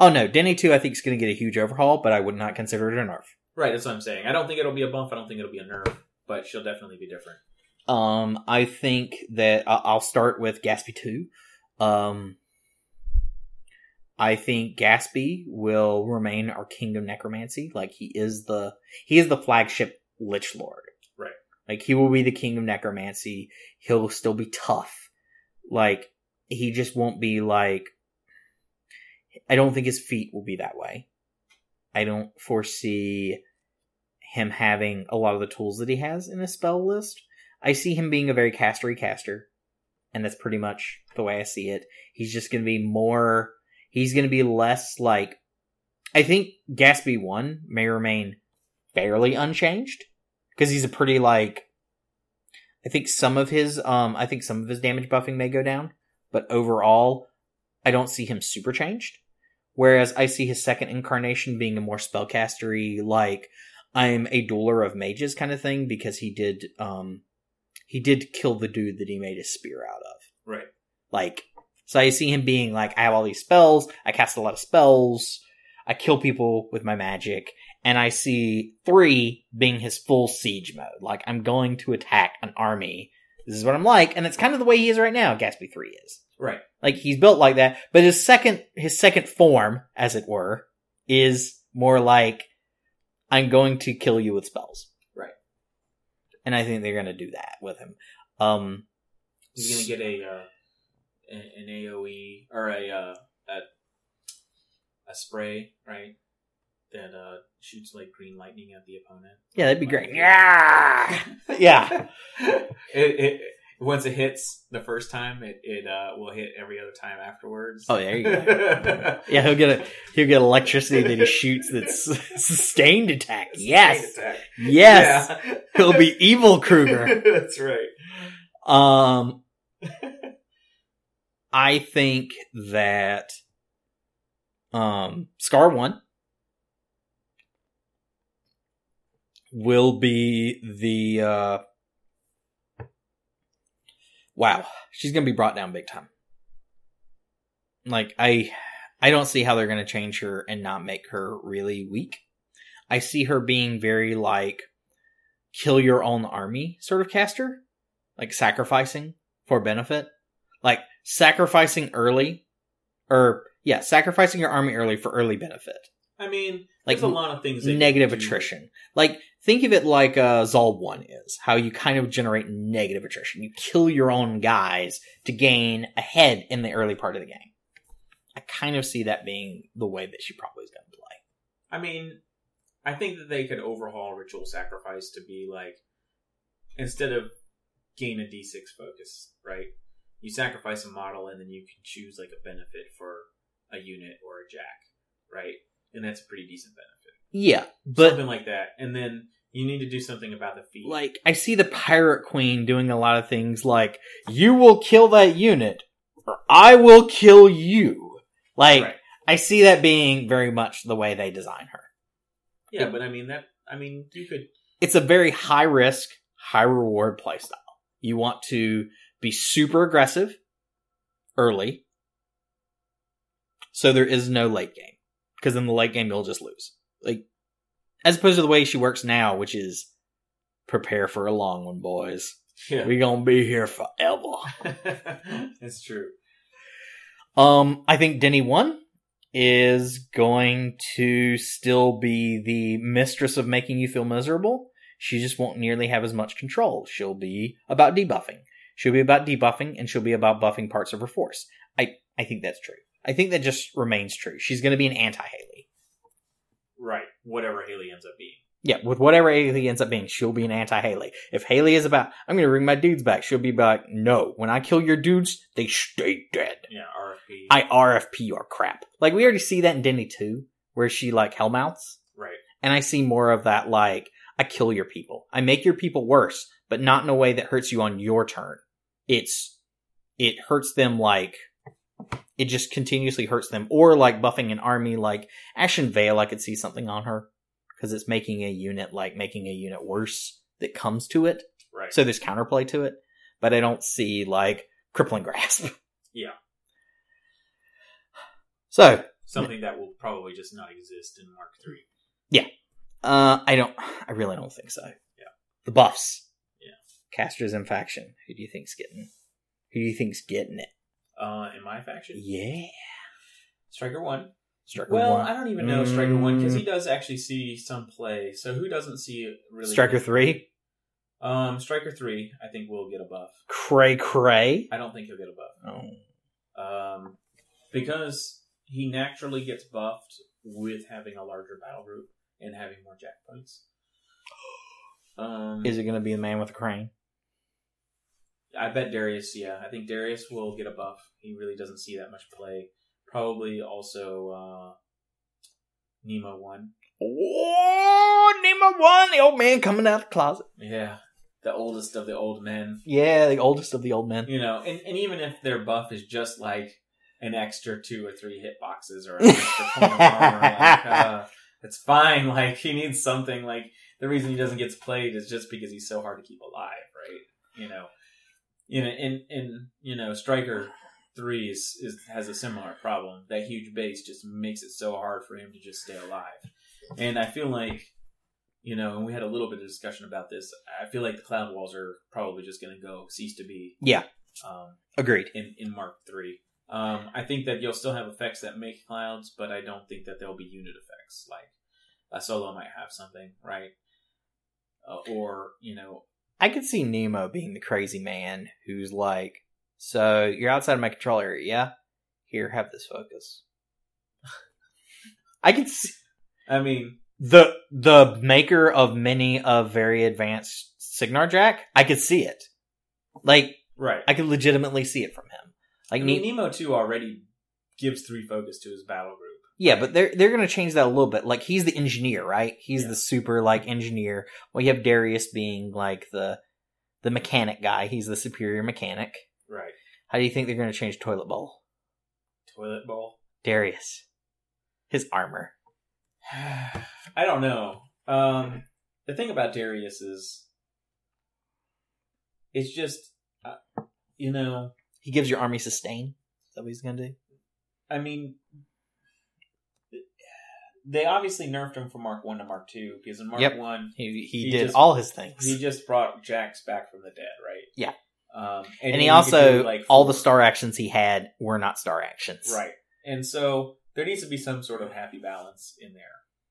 oh no, Denny two I think is going to get a huge overhaul, but I would not consider it a nerf. Right. That's what I'm saying. I don't think it'll be a bump. I don't think it'll be a nerf, but she'll definitely be different. Um, I think that I'll start with Gaspy two. Um, I think Gaspy will remain our king of necromancy. Like he is the he is the flagship Lich Lord. Like he will be the king of necromancy. He'll still be tough. Like he just won't be like. I don't think his feat will be that way. I don't foresee him having a lot of the tools that he has in his spell list. I see him being a very castery caster, and that's pretty much the way I see it. He's just going to be more. He's going to be less like I think Gaspy one may remain fairly unchanged because he's a pretty like. I think some of his um I think some of his damage buffing may go down, but overall, I don't see him super changed. Whereas I see his second incarnation being a more spellcastery, like I'm a dueler of mages kind of thing because he did um he did kill the dude that he made his spear out of. Right. Like so I see him being like I have all these spells, I cast a lot of spells, I kill people with my magic, and I see three being his full siege mode. Like I'm going to attack an army. This is what I'm like, and it's kind of the way he is right now. Gaspy three is Right. like he's built like that, but his second his second form, as it were, is more like I'm going to kill you with spells. Right. And I think they're going to do that with him. Um, He's gonna get a uh, an AOE or a uh, a a spray, right? That uh, shoots like green lightning at the opponent. yeah, that'd be great. Yeah, yeah. it, it once it hits the first time, it it uh, will hit every other time afterwards. Oh, there you go. Yeah, he'll get a he'll get electricity that he shoots that's sustained attack. Yes, Attack. yes. Yeah. He'll be evil Krueger. That's right. Um, I think that um Skarre One will be the uh wow. She's gonna be brought down big time. Like i i don't see how they're gonna change her and not make her really weak. I see her being very like kill your own army sort of caster. Like sacrificing for benefit. Like sacrificing early or yeah sacrificing your army early for early benefit. I mean, Like, there's a lot of things. negative attrition. Like think of it like uh, Zaal One is how you kind of generate negative attrition. You kill your own guys to gain ahead in the early part of the game. I kind of see that being the way that she probably is going to play. I mean, I think that they could overhaul ritual sacrifice to be like instead of gain a d6 focus, right? You sacrifice a model and then you can choose like a benefit for a unit or a jack, right? And that's a pretty decent benefit. Yeah, but something like that. And then you need to do something about the feat. like I see the pirate queen doing a lot of things like you will kill that unit or I will kill you. Like right. I see that being very much the way they design her. Yeah, but I mean that I mean you could it's a very high risk, high reward playstyle. You want to be super aggressive early, so there is no late game. Because in the late game, you'll just lose. Like, as opposed to the way she works now, which is prepare for a long one, boys. Yeah. We gonna be here forever. That's true. Um, I think Denny one is going to still be the mistress of making you feel miserable. She just won't nearly have as much control. She'll be about debuffing. She'll be about debuffing and she'll be about buffing parts of her force. I, I think that's true. I think that just remains true. She's going to be an anti Haley. Right. Whatever Haley ends up being. Yeah, with whatever Haley ends up being, she'll be an anti Haley. If Haley is about, I'm going to bring my dudes back, she'll be like, no, when I kill your dudes, they stay dead. Yeah, RFP. I RFP your crap. Like we already see that in Denny 2, where she like hellmouths. right. And I see more of that like, I kill your people. I make your people worse, but not in a way that hurts you on your turn. It's, it hurts them like, it just continuously hurts them. Or like buffing an army like Ashen Veil, I could see something on her. Because it's making a unit like making a unit worse that comes to it. Right. So there's counterplay to it. But I don't see like crippling grasp. Yeah. So, Something that will probably just not exist in Mark Three. Uh, I don't. I really don't think so. Yeah. The buffs. Yeah. Casters in faction. Who do you think's getting? Who do you think's getting it? Uh, in my faction, Yeah. Stryker One. Stryker Well, one. I don't even know Stryker One because Mm. he does actually see some play. So who doesn't see really? Stryker three. Um, Stryker Three. I think will get a buff. Kraye cray. I don't think he'll get a buff. Oh. Um, because he naturally gets buffed with having a larger battle group and having more jack points. Um, Is it going to be the man with the crane? I bet Darius. Yeah, I think Darius will get a buff. He really doesn't see that much play. Probably also Nemo one. Oh, Nemo one, the old man coming out of the closet. Yeah, the oldest of the old men. Yeah, the oldest of the old men. You know, and, and even if their buff is just like an extra two or three hit boxes or an extra point of armor, like, uh, it's fine. Like he needs something. Like the reason he doesn't get played is just because he's so hard to keep alive, right? You know, you know, in in you know, Stryker three is, is has a similar problem. That huge base just makes it so hard for him to just stay alive. And I feel like, you know, and we had a little bit of discussion about this. I feel like the cloud walls are probably just going to go cease to be. Yeah. Um, Agreed. in in Mark Three. Um, I think that you'll still have effects that make clouds, but I don't think that there'll be unit effects. Like a solo might have something, right? Uh, or you know, I could see Nemo being the crazy man who's like, "So you're outside of my control area, yeah? Here, have this focus." I could see I mean, the the maker of many of very advanced Cygnar Jack. I could see it. Like right? I could legitimately see it from him. I Like mean, Ne- Nemo two already gives three focus to his battle group. Yeah, but they're they're gonna change that a little bit. Like he's the engineer, right? He's Yeah. the super like engineer. Well, you have Darius being like the the mechanic guy. He's the superior mechanic. Right. How do you think they're gonna change toilet bowl? Toilet bowl. Darius, his armor. I don't know. Um, the thing about Darius is, it's just, uh, you know, He gives your army sustain. Is that what he's gonna do? I mean, they obviously nerfed him from Mark One to Mark Two because in Mark Yep. One He he, He did just- all his things. he just brought Jax back from the dead, right? Yeah. Um, and then he also like all the star actions he had were not star actions. right, and so there needs to be some sort of happy balance in there,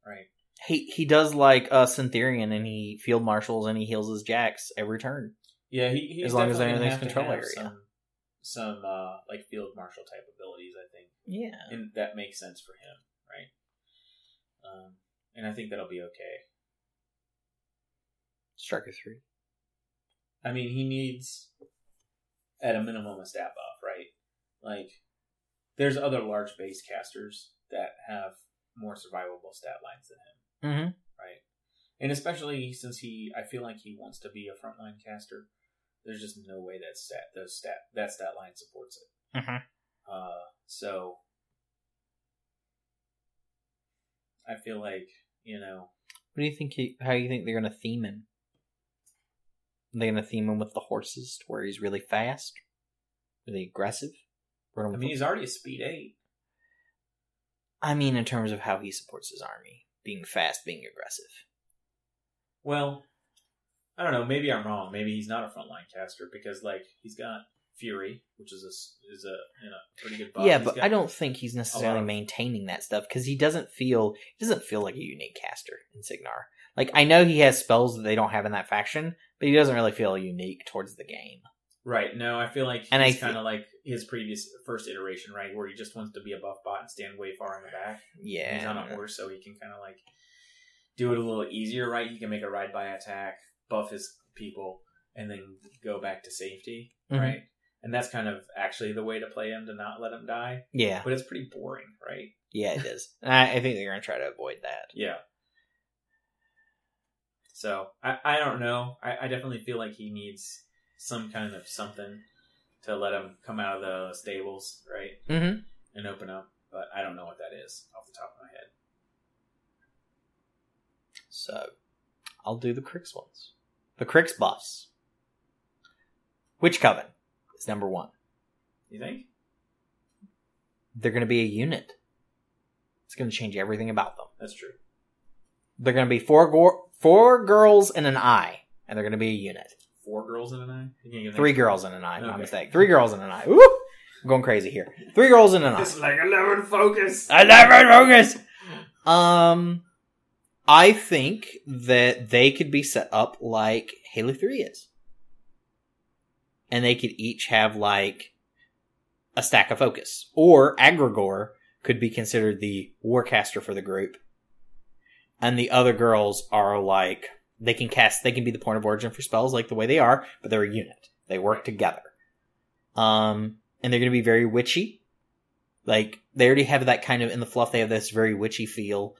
right? He he does like uh Syntherian and he field marshals and he heals his jacks every turn. Yeah, he, As long as everything's control area. Some, some uh, like field marshal type abilities, I think. Yeah. and that makes sense for him? Um, and I think that'll be okay. Strike Stryker three. I mean, he needs at a minimum a stat buff, right? Like, there's other large base casters that have more survivable stat lines than him, Mm-hmm. right? And especially since he, I feel like he wants to be a frontline caster. There's just no way that stat, those stat, that stat line supports it. Mm-hmm. Uh, so I feel like you know What do you think? He, how do you think they're gonna theme him? Are they gonna theme him with the horses, to where he's really fast, really aggressive? I mean, he's already a speed eight. I mean, in terms of how he supports his army, being fast, being aggressive. Well, I don't know. Maybe I'm wrong. Maybe he's not a frontline caster because, like, he's got Fury, which is a is a you know pretty good buff. yeah, but I don't think he's necessarily maintaining that stuff because he doesn't feel he doesn't feel like a unique caster in Cygnar. Like I know he has spells that they don't have in that faction, but he doesn't really feel unique towards the game. Right. No, I feel like he's And I kind of like his previous first iteration, right, where he just wants to be a buff bot and stand way far in the back. Yeah, He's on a horse, so he can kind of like do it a little easier, right? He can make a ride by attack, buff his people, and then go back to safety, Mhm. right? And that's kind of actually the way to play him to not let him die. yeah, But it's pretty boring, right? yeah, it is. I, I think they're gonna try to avoid that. Yeah. So I, I don't know. I, I definitely feel like he needs some kind of something to let him come out of the stables, right? Mm-hmm. And open up. But I don't know what that is off the top of my head. So I'll do the Cryx ones. The Cryx buffs. Witch Coven is number one. You think? They're going to be a unit. It's going to change everything about them. That's true. They're going to be four go- four girls and an eye, and they're going to be a unit. Four girls in an eye? You can't get Three girls and an eye. My Okay. mistake. Three girls and an eye. Woo! I'm going crazy here. Three girls and an eye. It's like 11 focus. I it, focus. Um, I think that they could be set up like Haley Three is, and they could each have like a stack of focus, or Egregore could be considered the warcaster for the group, and the other girls are like they can cast, they can be the point of origin for spells like the way they are, but they're a unit. They work together. Um, and they're going to be very witchy. Like they already have that kind of in the fluff. They have this very witchy feel.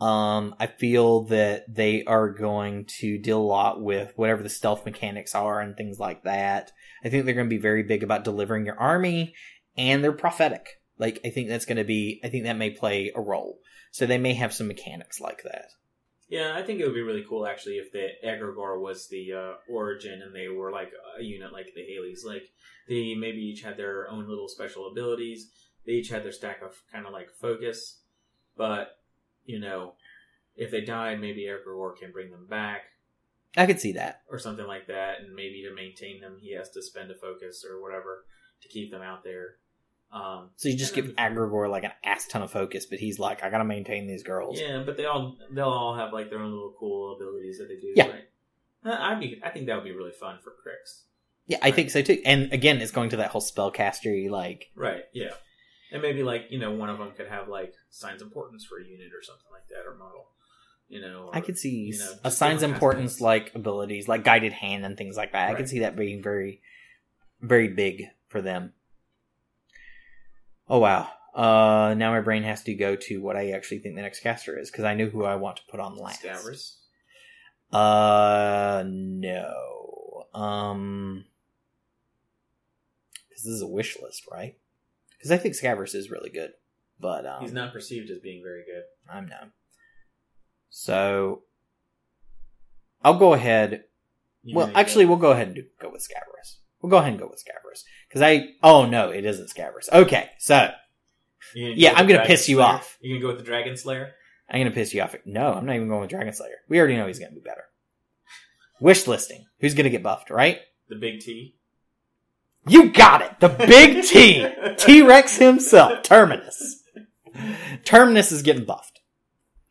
Um, I feel that they are going to deal a lot with whatever the stealth mechanics are and things like that. I think they're going to be very big about delivering your army, and they're prophetic. Like I think that's going to be. I think that may play a role. So they may have some mechanics like that. Yeah, I think it would be really cool actually if the Egregore was the uh, origin and they were like a unit like the Haleys. Like they maybe each had their own little special abilities. They each had their stack of kind of like focus, but you know, if they died, maybe Eric Egregore can bring them back I could see that. or something like that, and maybe to maintain them, he has to spend a focus or whatever to keep them out there. Um, So you just give Egregore like an ass ton of focus, but he's like, I gotta maintain these girls. Yeah, but they all they'll all have like their own little cool abilities that they do. Yeah. right? I'd be I think that would be really fun for Cryx. Yeah, I think so too. And again, it's going to that whole spellcastery like Right. Yeah. And maybe like you know one of them could have like signs of importance for a unit or something like that or model. You know. I could see you know, a signs importance like abilities, like guided hand and things like that. I could see that being very, very big for them. Oh wow! Uh, now my brain has to go to what I actually think the next caster is because I know who I want to put on last. Stavros. Uh, no. Um, because this is a wish list, right? Because I think Scaverous is really good, but um, He's not perceived as being very good. I'm not. So I'll go ahead. You well, actually, we'll go ahead and do, go with Scaverous. We'll go ahead and go with Scaverous because I. Oh no, it isn't Scaverous. Okay, so yeah, go I'm gonna piss you off. You gonna go with the Dragon Slayer? I'm gonna piss you off. No, I'm not even going with Dragon Slayer. We already know he's gonna be better. Wish listing. Who's gonna get buffed, right? The Big T. You got it. The big T. T Rex himself. Terminus. Terminus is getting buffed.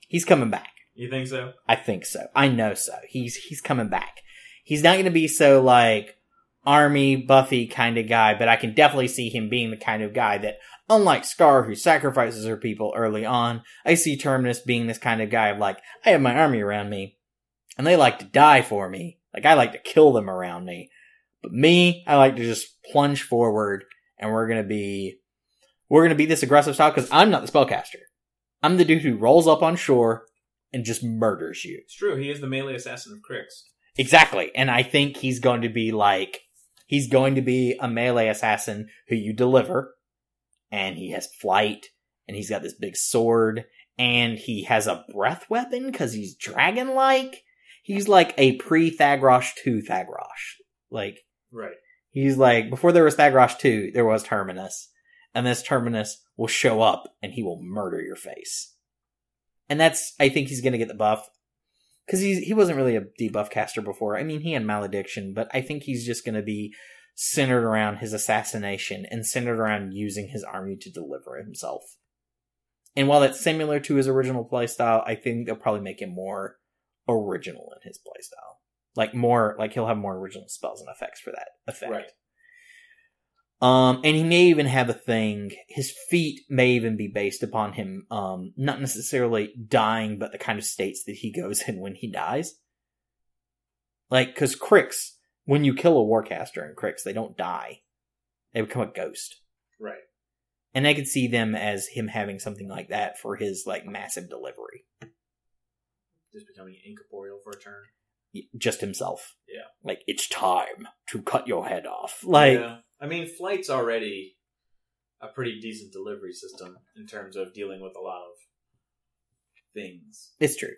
He's coming back. You think so? I think so. I know so. He's he's coming back. He's not going to be so like army Buffy kind of guy, but I can definitely see him being the kind of guy that, unlike Skarre, who sacrifices her people early on, I see Terminus being this kind of guy of like, I have my army around me, and they like to die for me. Like I like to kill them around me, but me, I like to just plunge forward, and we're gonna be, we're gonna be this aggressive style because I'm not the spellcaster. I'm the dude who rolls up on shore and just murders you. It's true. He is the melee assassin of Cryx. Exactly. And I think he's going to be like, he's going to be a melee assassin who you deliver, and he has flight, and he's got this big sword, and he has a breath weapon because he's dragon like. He's like a pre Thagrosh 2 Thagrosh. Like, Right. he's like, before there was Thagrosh 2, there was Terminus. And this Terminus will show up and he will murder your face. And that's, I think he's gonna get the buff. Cause he, wasn't really a debuff caster before. I mean, he had malediction, but I think he's just gonna be centered around his assassination and centered around using his army to deliver himself. And while that's similar to his original playstyle, I think they'll probably make him more original in his playstyle. Like more, like he'll have more original spells and effects for that effect. Right. Um, and he may even have a thing. His feat may even be based upon him, um, not necessarily dying, but the kind of states that he goes in when he dies. Like, cause Cryx, when you kill a Warcaster in Cryx, they don't die. They become a ghost. Right. And I could see them as him having something like that for his, like, massive delivery. Just becoming incorporeal for a turn. Just himself. Yeah. Like, it's time to cut your head off. Like, yeah. I mean, flight's already a pretty decent delivery system in terms of dealing with a lot of things. It's true.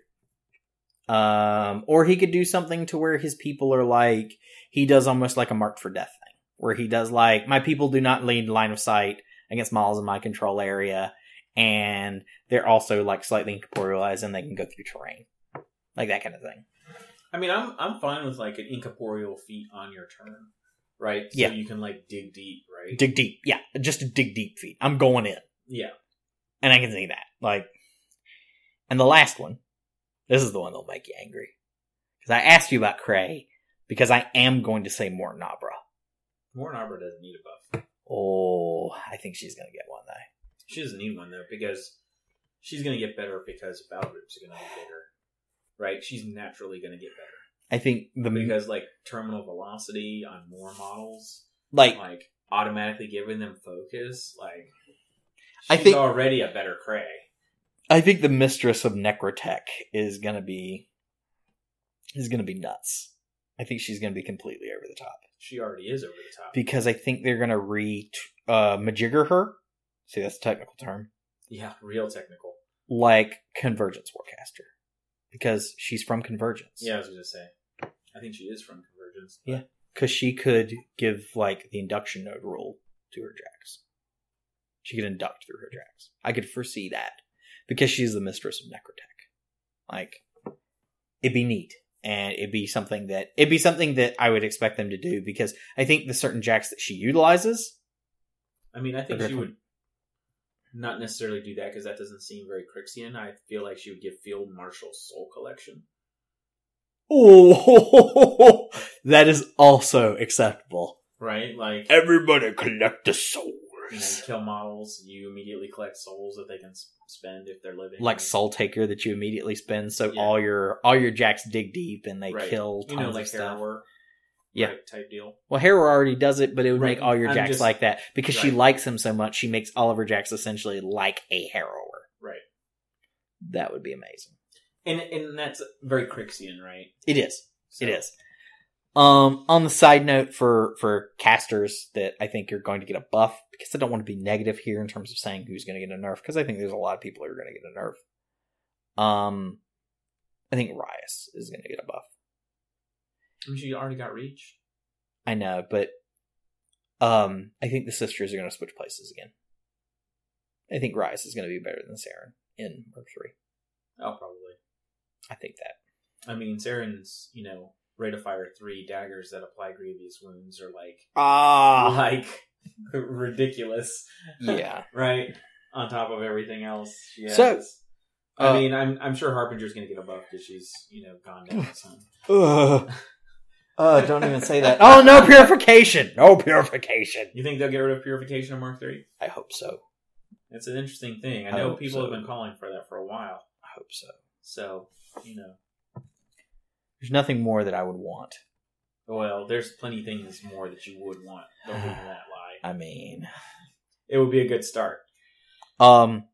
Um, or he could do something to where his people are like, he does almost like a marked for death thing, where he does like, my people do not lead line of sight against models in my control area, and they're also like slightly incorporealized and they can go through terrain. Like that kind of thing. I mean, I'm I'm fine with like an incorporeal feat on your turn, right? So Yeah. you can like dig deep, right? Dig deep. Yeah, just a dig deep feat. I'm going in. yeah. And I can see that. Like, and the last one, this is the one that'll make you angry. Because I asked you about Cray, because I am going to say. Morn Arbor doesn't need a buff. Oh, I think she's gonna get one though. She doesn't need one though because she's gonna get better because Balrog's gonna be bigger, right? She's naturally gonna get better I think the because like terminal velocity on more models, like like automatically giving them focus, like I think- already a better Cray. I think the mistress of Necrotech is gonna be is gonna be nuts. I think she's gonna be completely over the top She already is over the top. because I think they're gonna re uh, majigger her. See, that's a technical term. yeah, real technical. Like Convergence Warcaster because she's from Convergence. Yeah, I was gonna say. I think she is from Convergence. Yeah. because she could give like the induction node rule to her jacks. She could induct through her jacks. I could foresee that because she's the mistress of Necrotech. Like, it'd be neat, and it'd be something that it'd be something that I would expect them to do because I think the certain jacks that she utilizes. I mean, I think she would not necessarily do that because that doesn't seem very Cryxian. I feel like she would give Field Marshal Soul Collection. Oh, that is also acceptable. Right? Like, Everybody collect the you know, souls. you kill models, you immediately collect souls that they can spend if they're living. like Soul Taker that you immediately spend, so Yeah. all your all your jacks dig deep and they Right. kill you know, like of stuff. Yeah. right, type deal. Well, Harrow already does it, but it would Right. make all your I'm jacks just- like that because she Right. likes him so much. She makes all of her jacks essentially like a Harrower. Right. That would be amazing. And and that's very Cryxian, right? It is. So- It is. Um, on the side note for for casters that I think you're going to get a buff because I don't want to be negative here in terms of saying who's going to get a nerf because I think there's a lot of people who are going to get a nerf. Um, I think Rhyas is going to get a buff. She already got reach. I know, but um, I think the sisters are going to switch places again. I think Rhyas is going to be better than Saeryn in Merc three. Oh, probably. I think that. I mean, Saeryn's, you know, rate of fire three daggers that apply grievous wounds are like Ah, like ridiculous, yeah. right? On top of everything else, has. So, I uh, mean, I'm I'm sure Harbinger's gonna get a buff because she's you know gone down some. Ugh. Uh, don't even say that. Oh, no purification. No purification. You think they'll get rid of purification in Mark three? I hope so. It's an interesting thing. I I know people so. have been calling for that for a while. I hope so. So you know, There's nothing more that I would want. well, there's plenty of things more that you would want. Don't leave that lie. I mean, It would be a good start. um,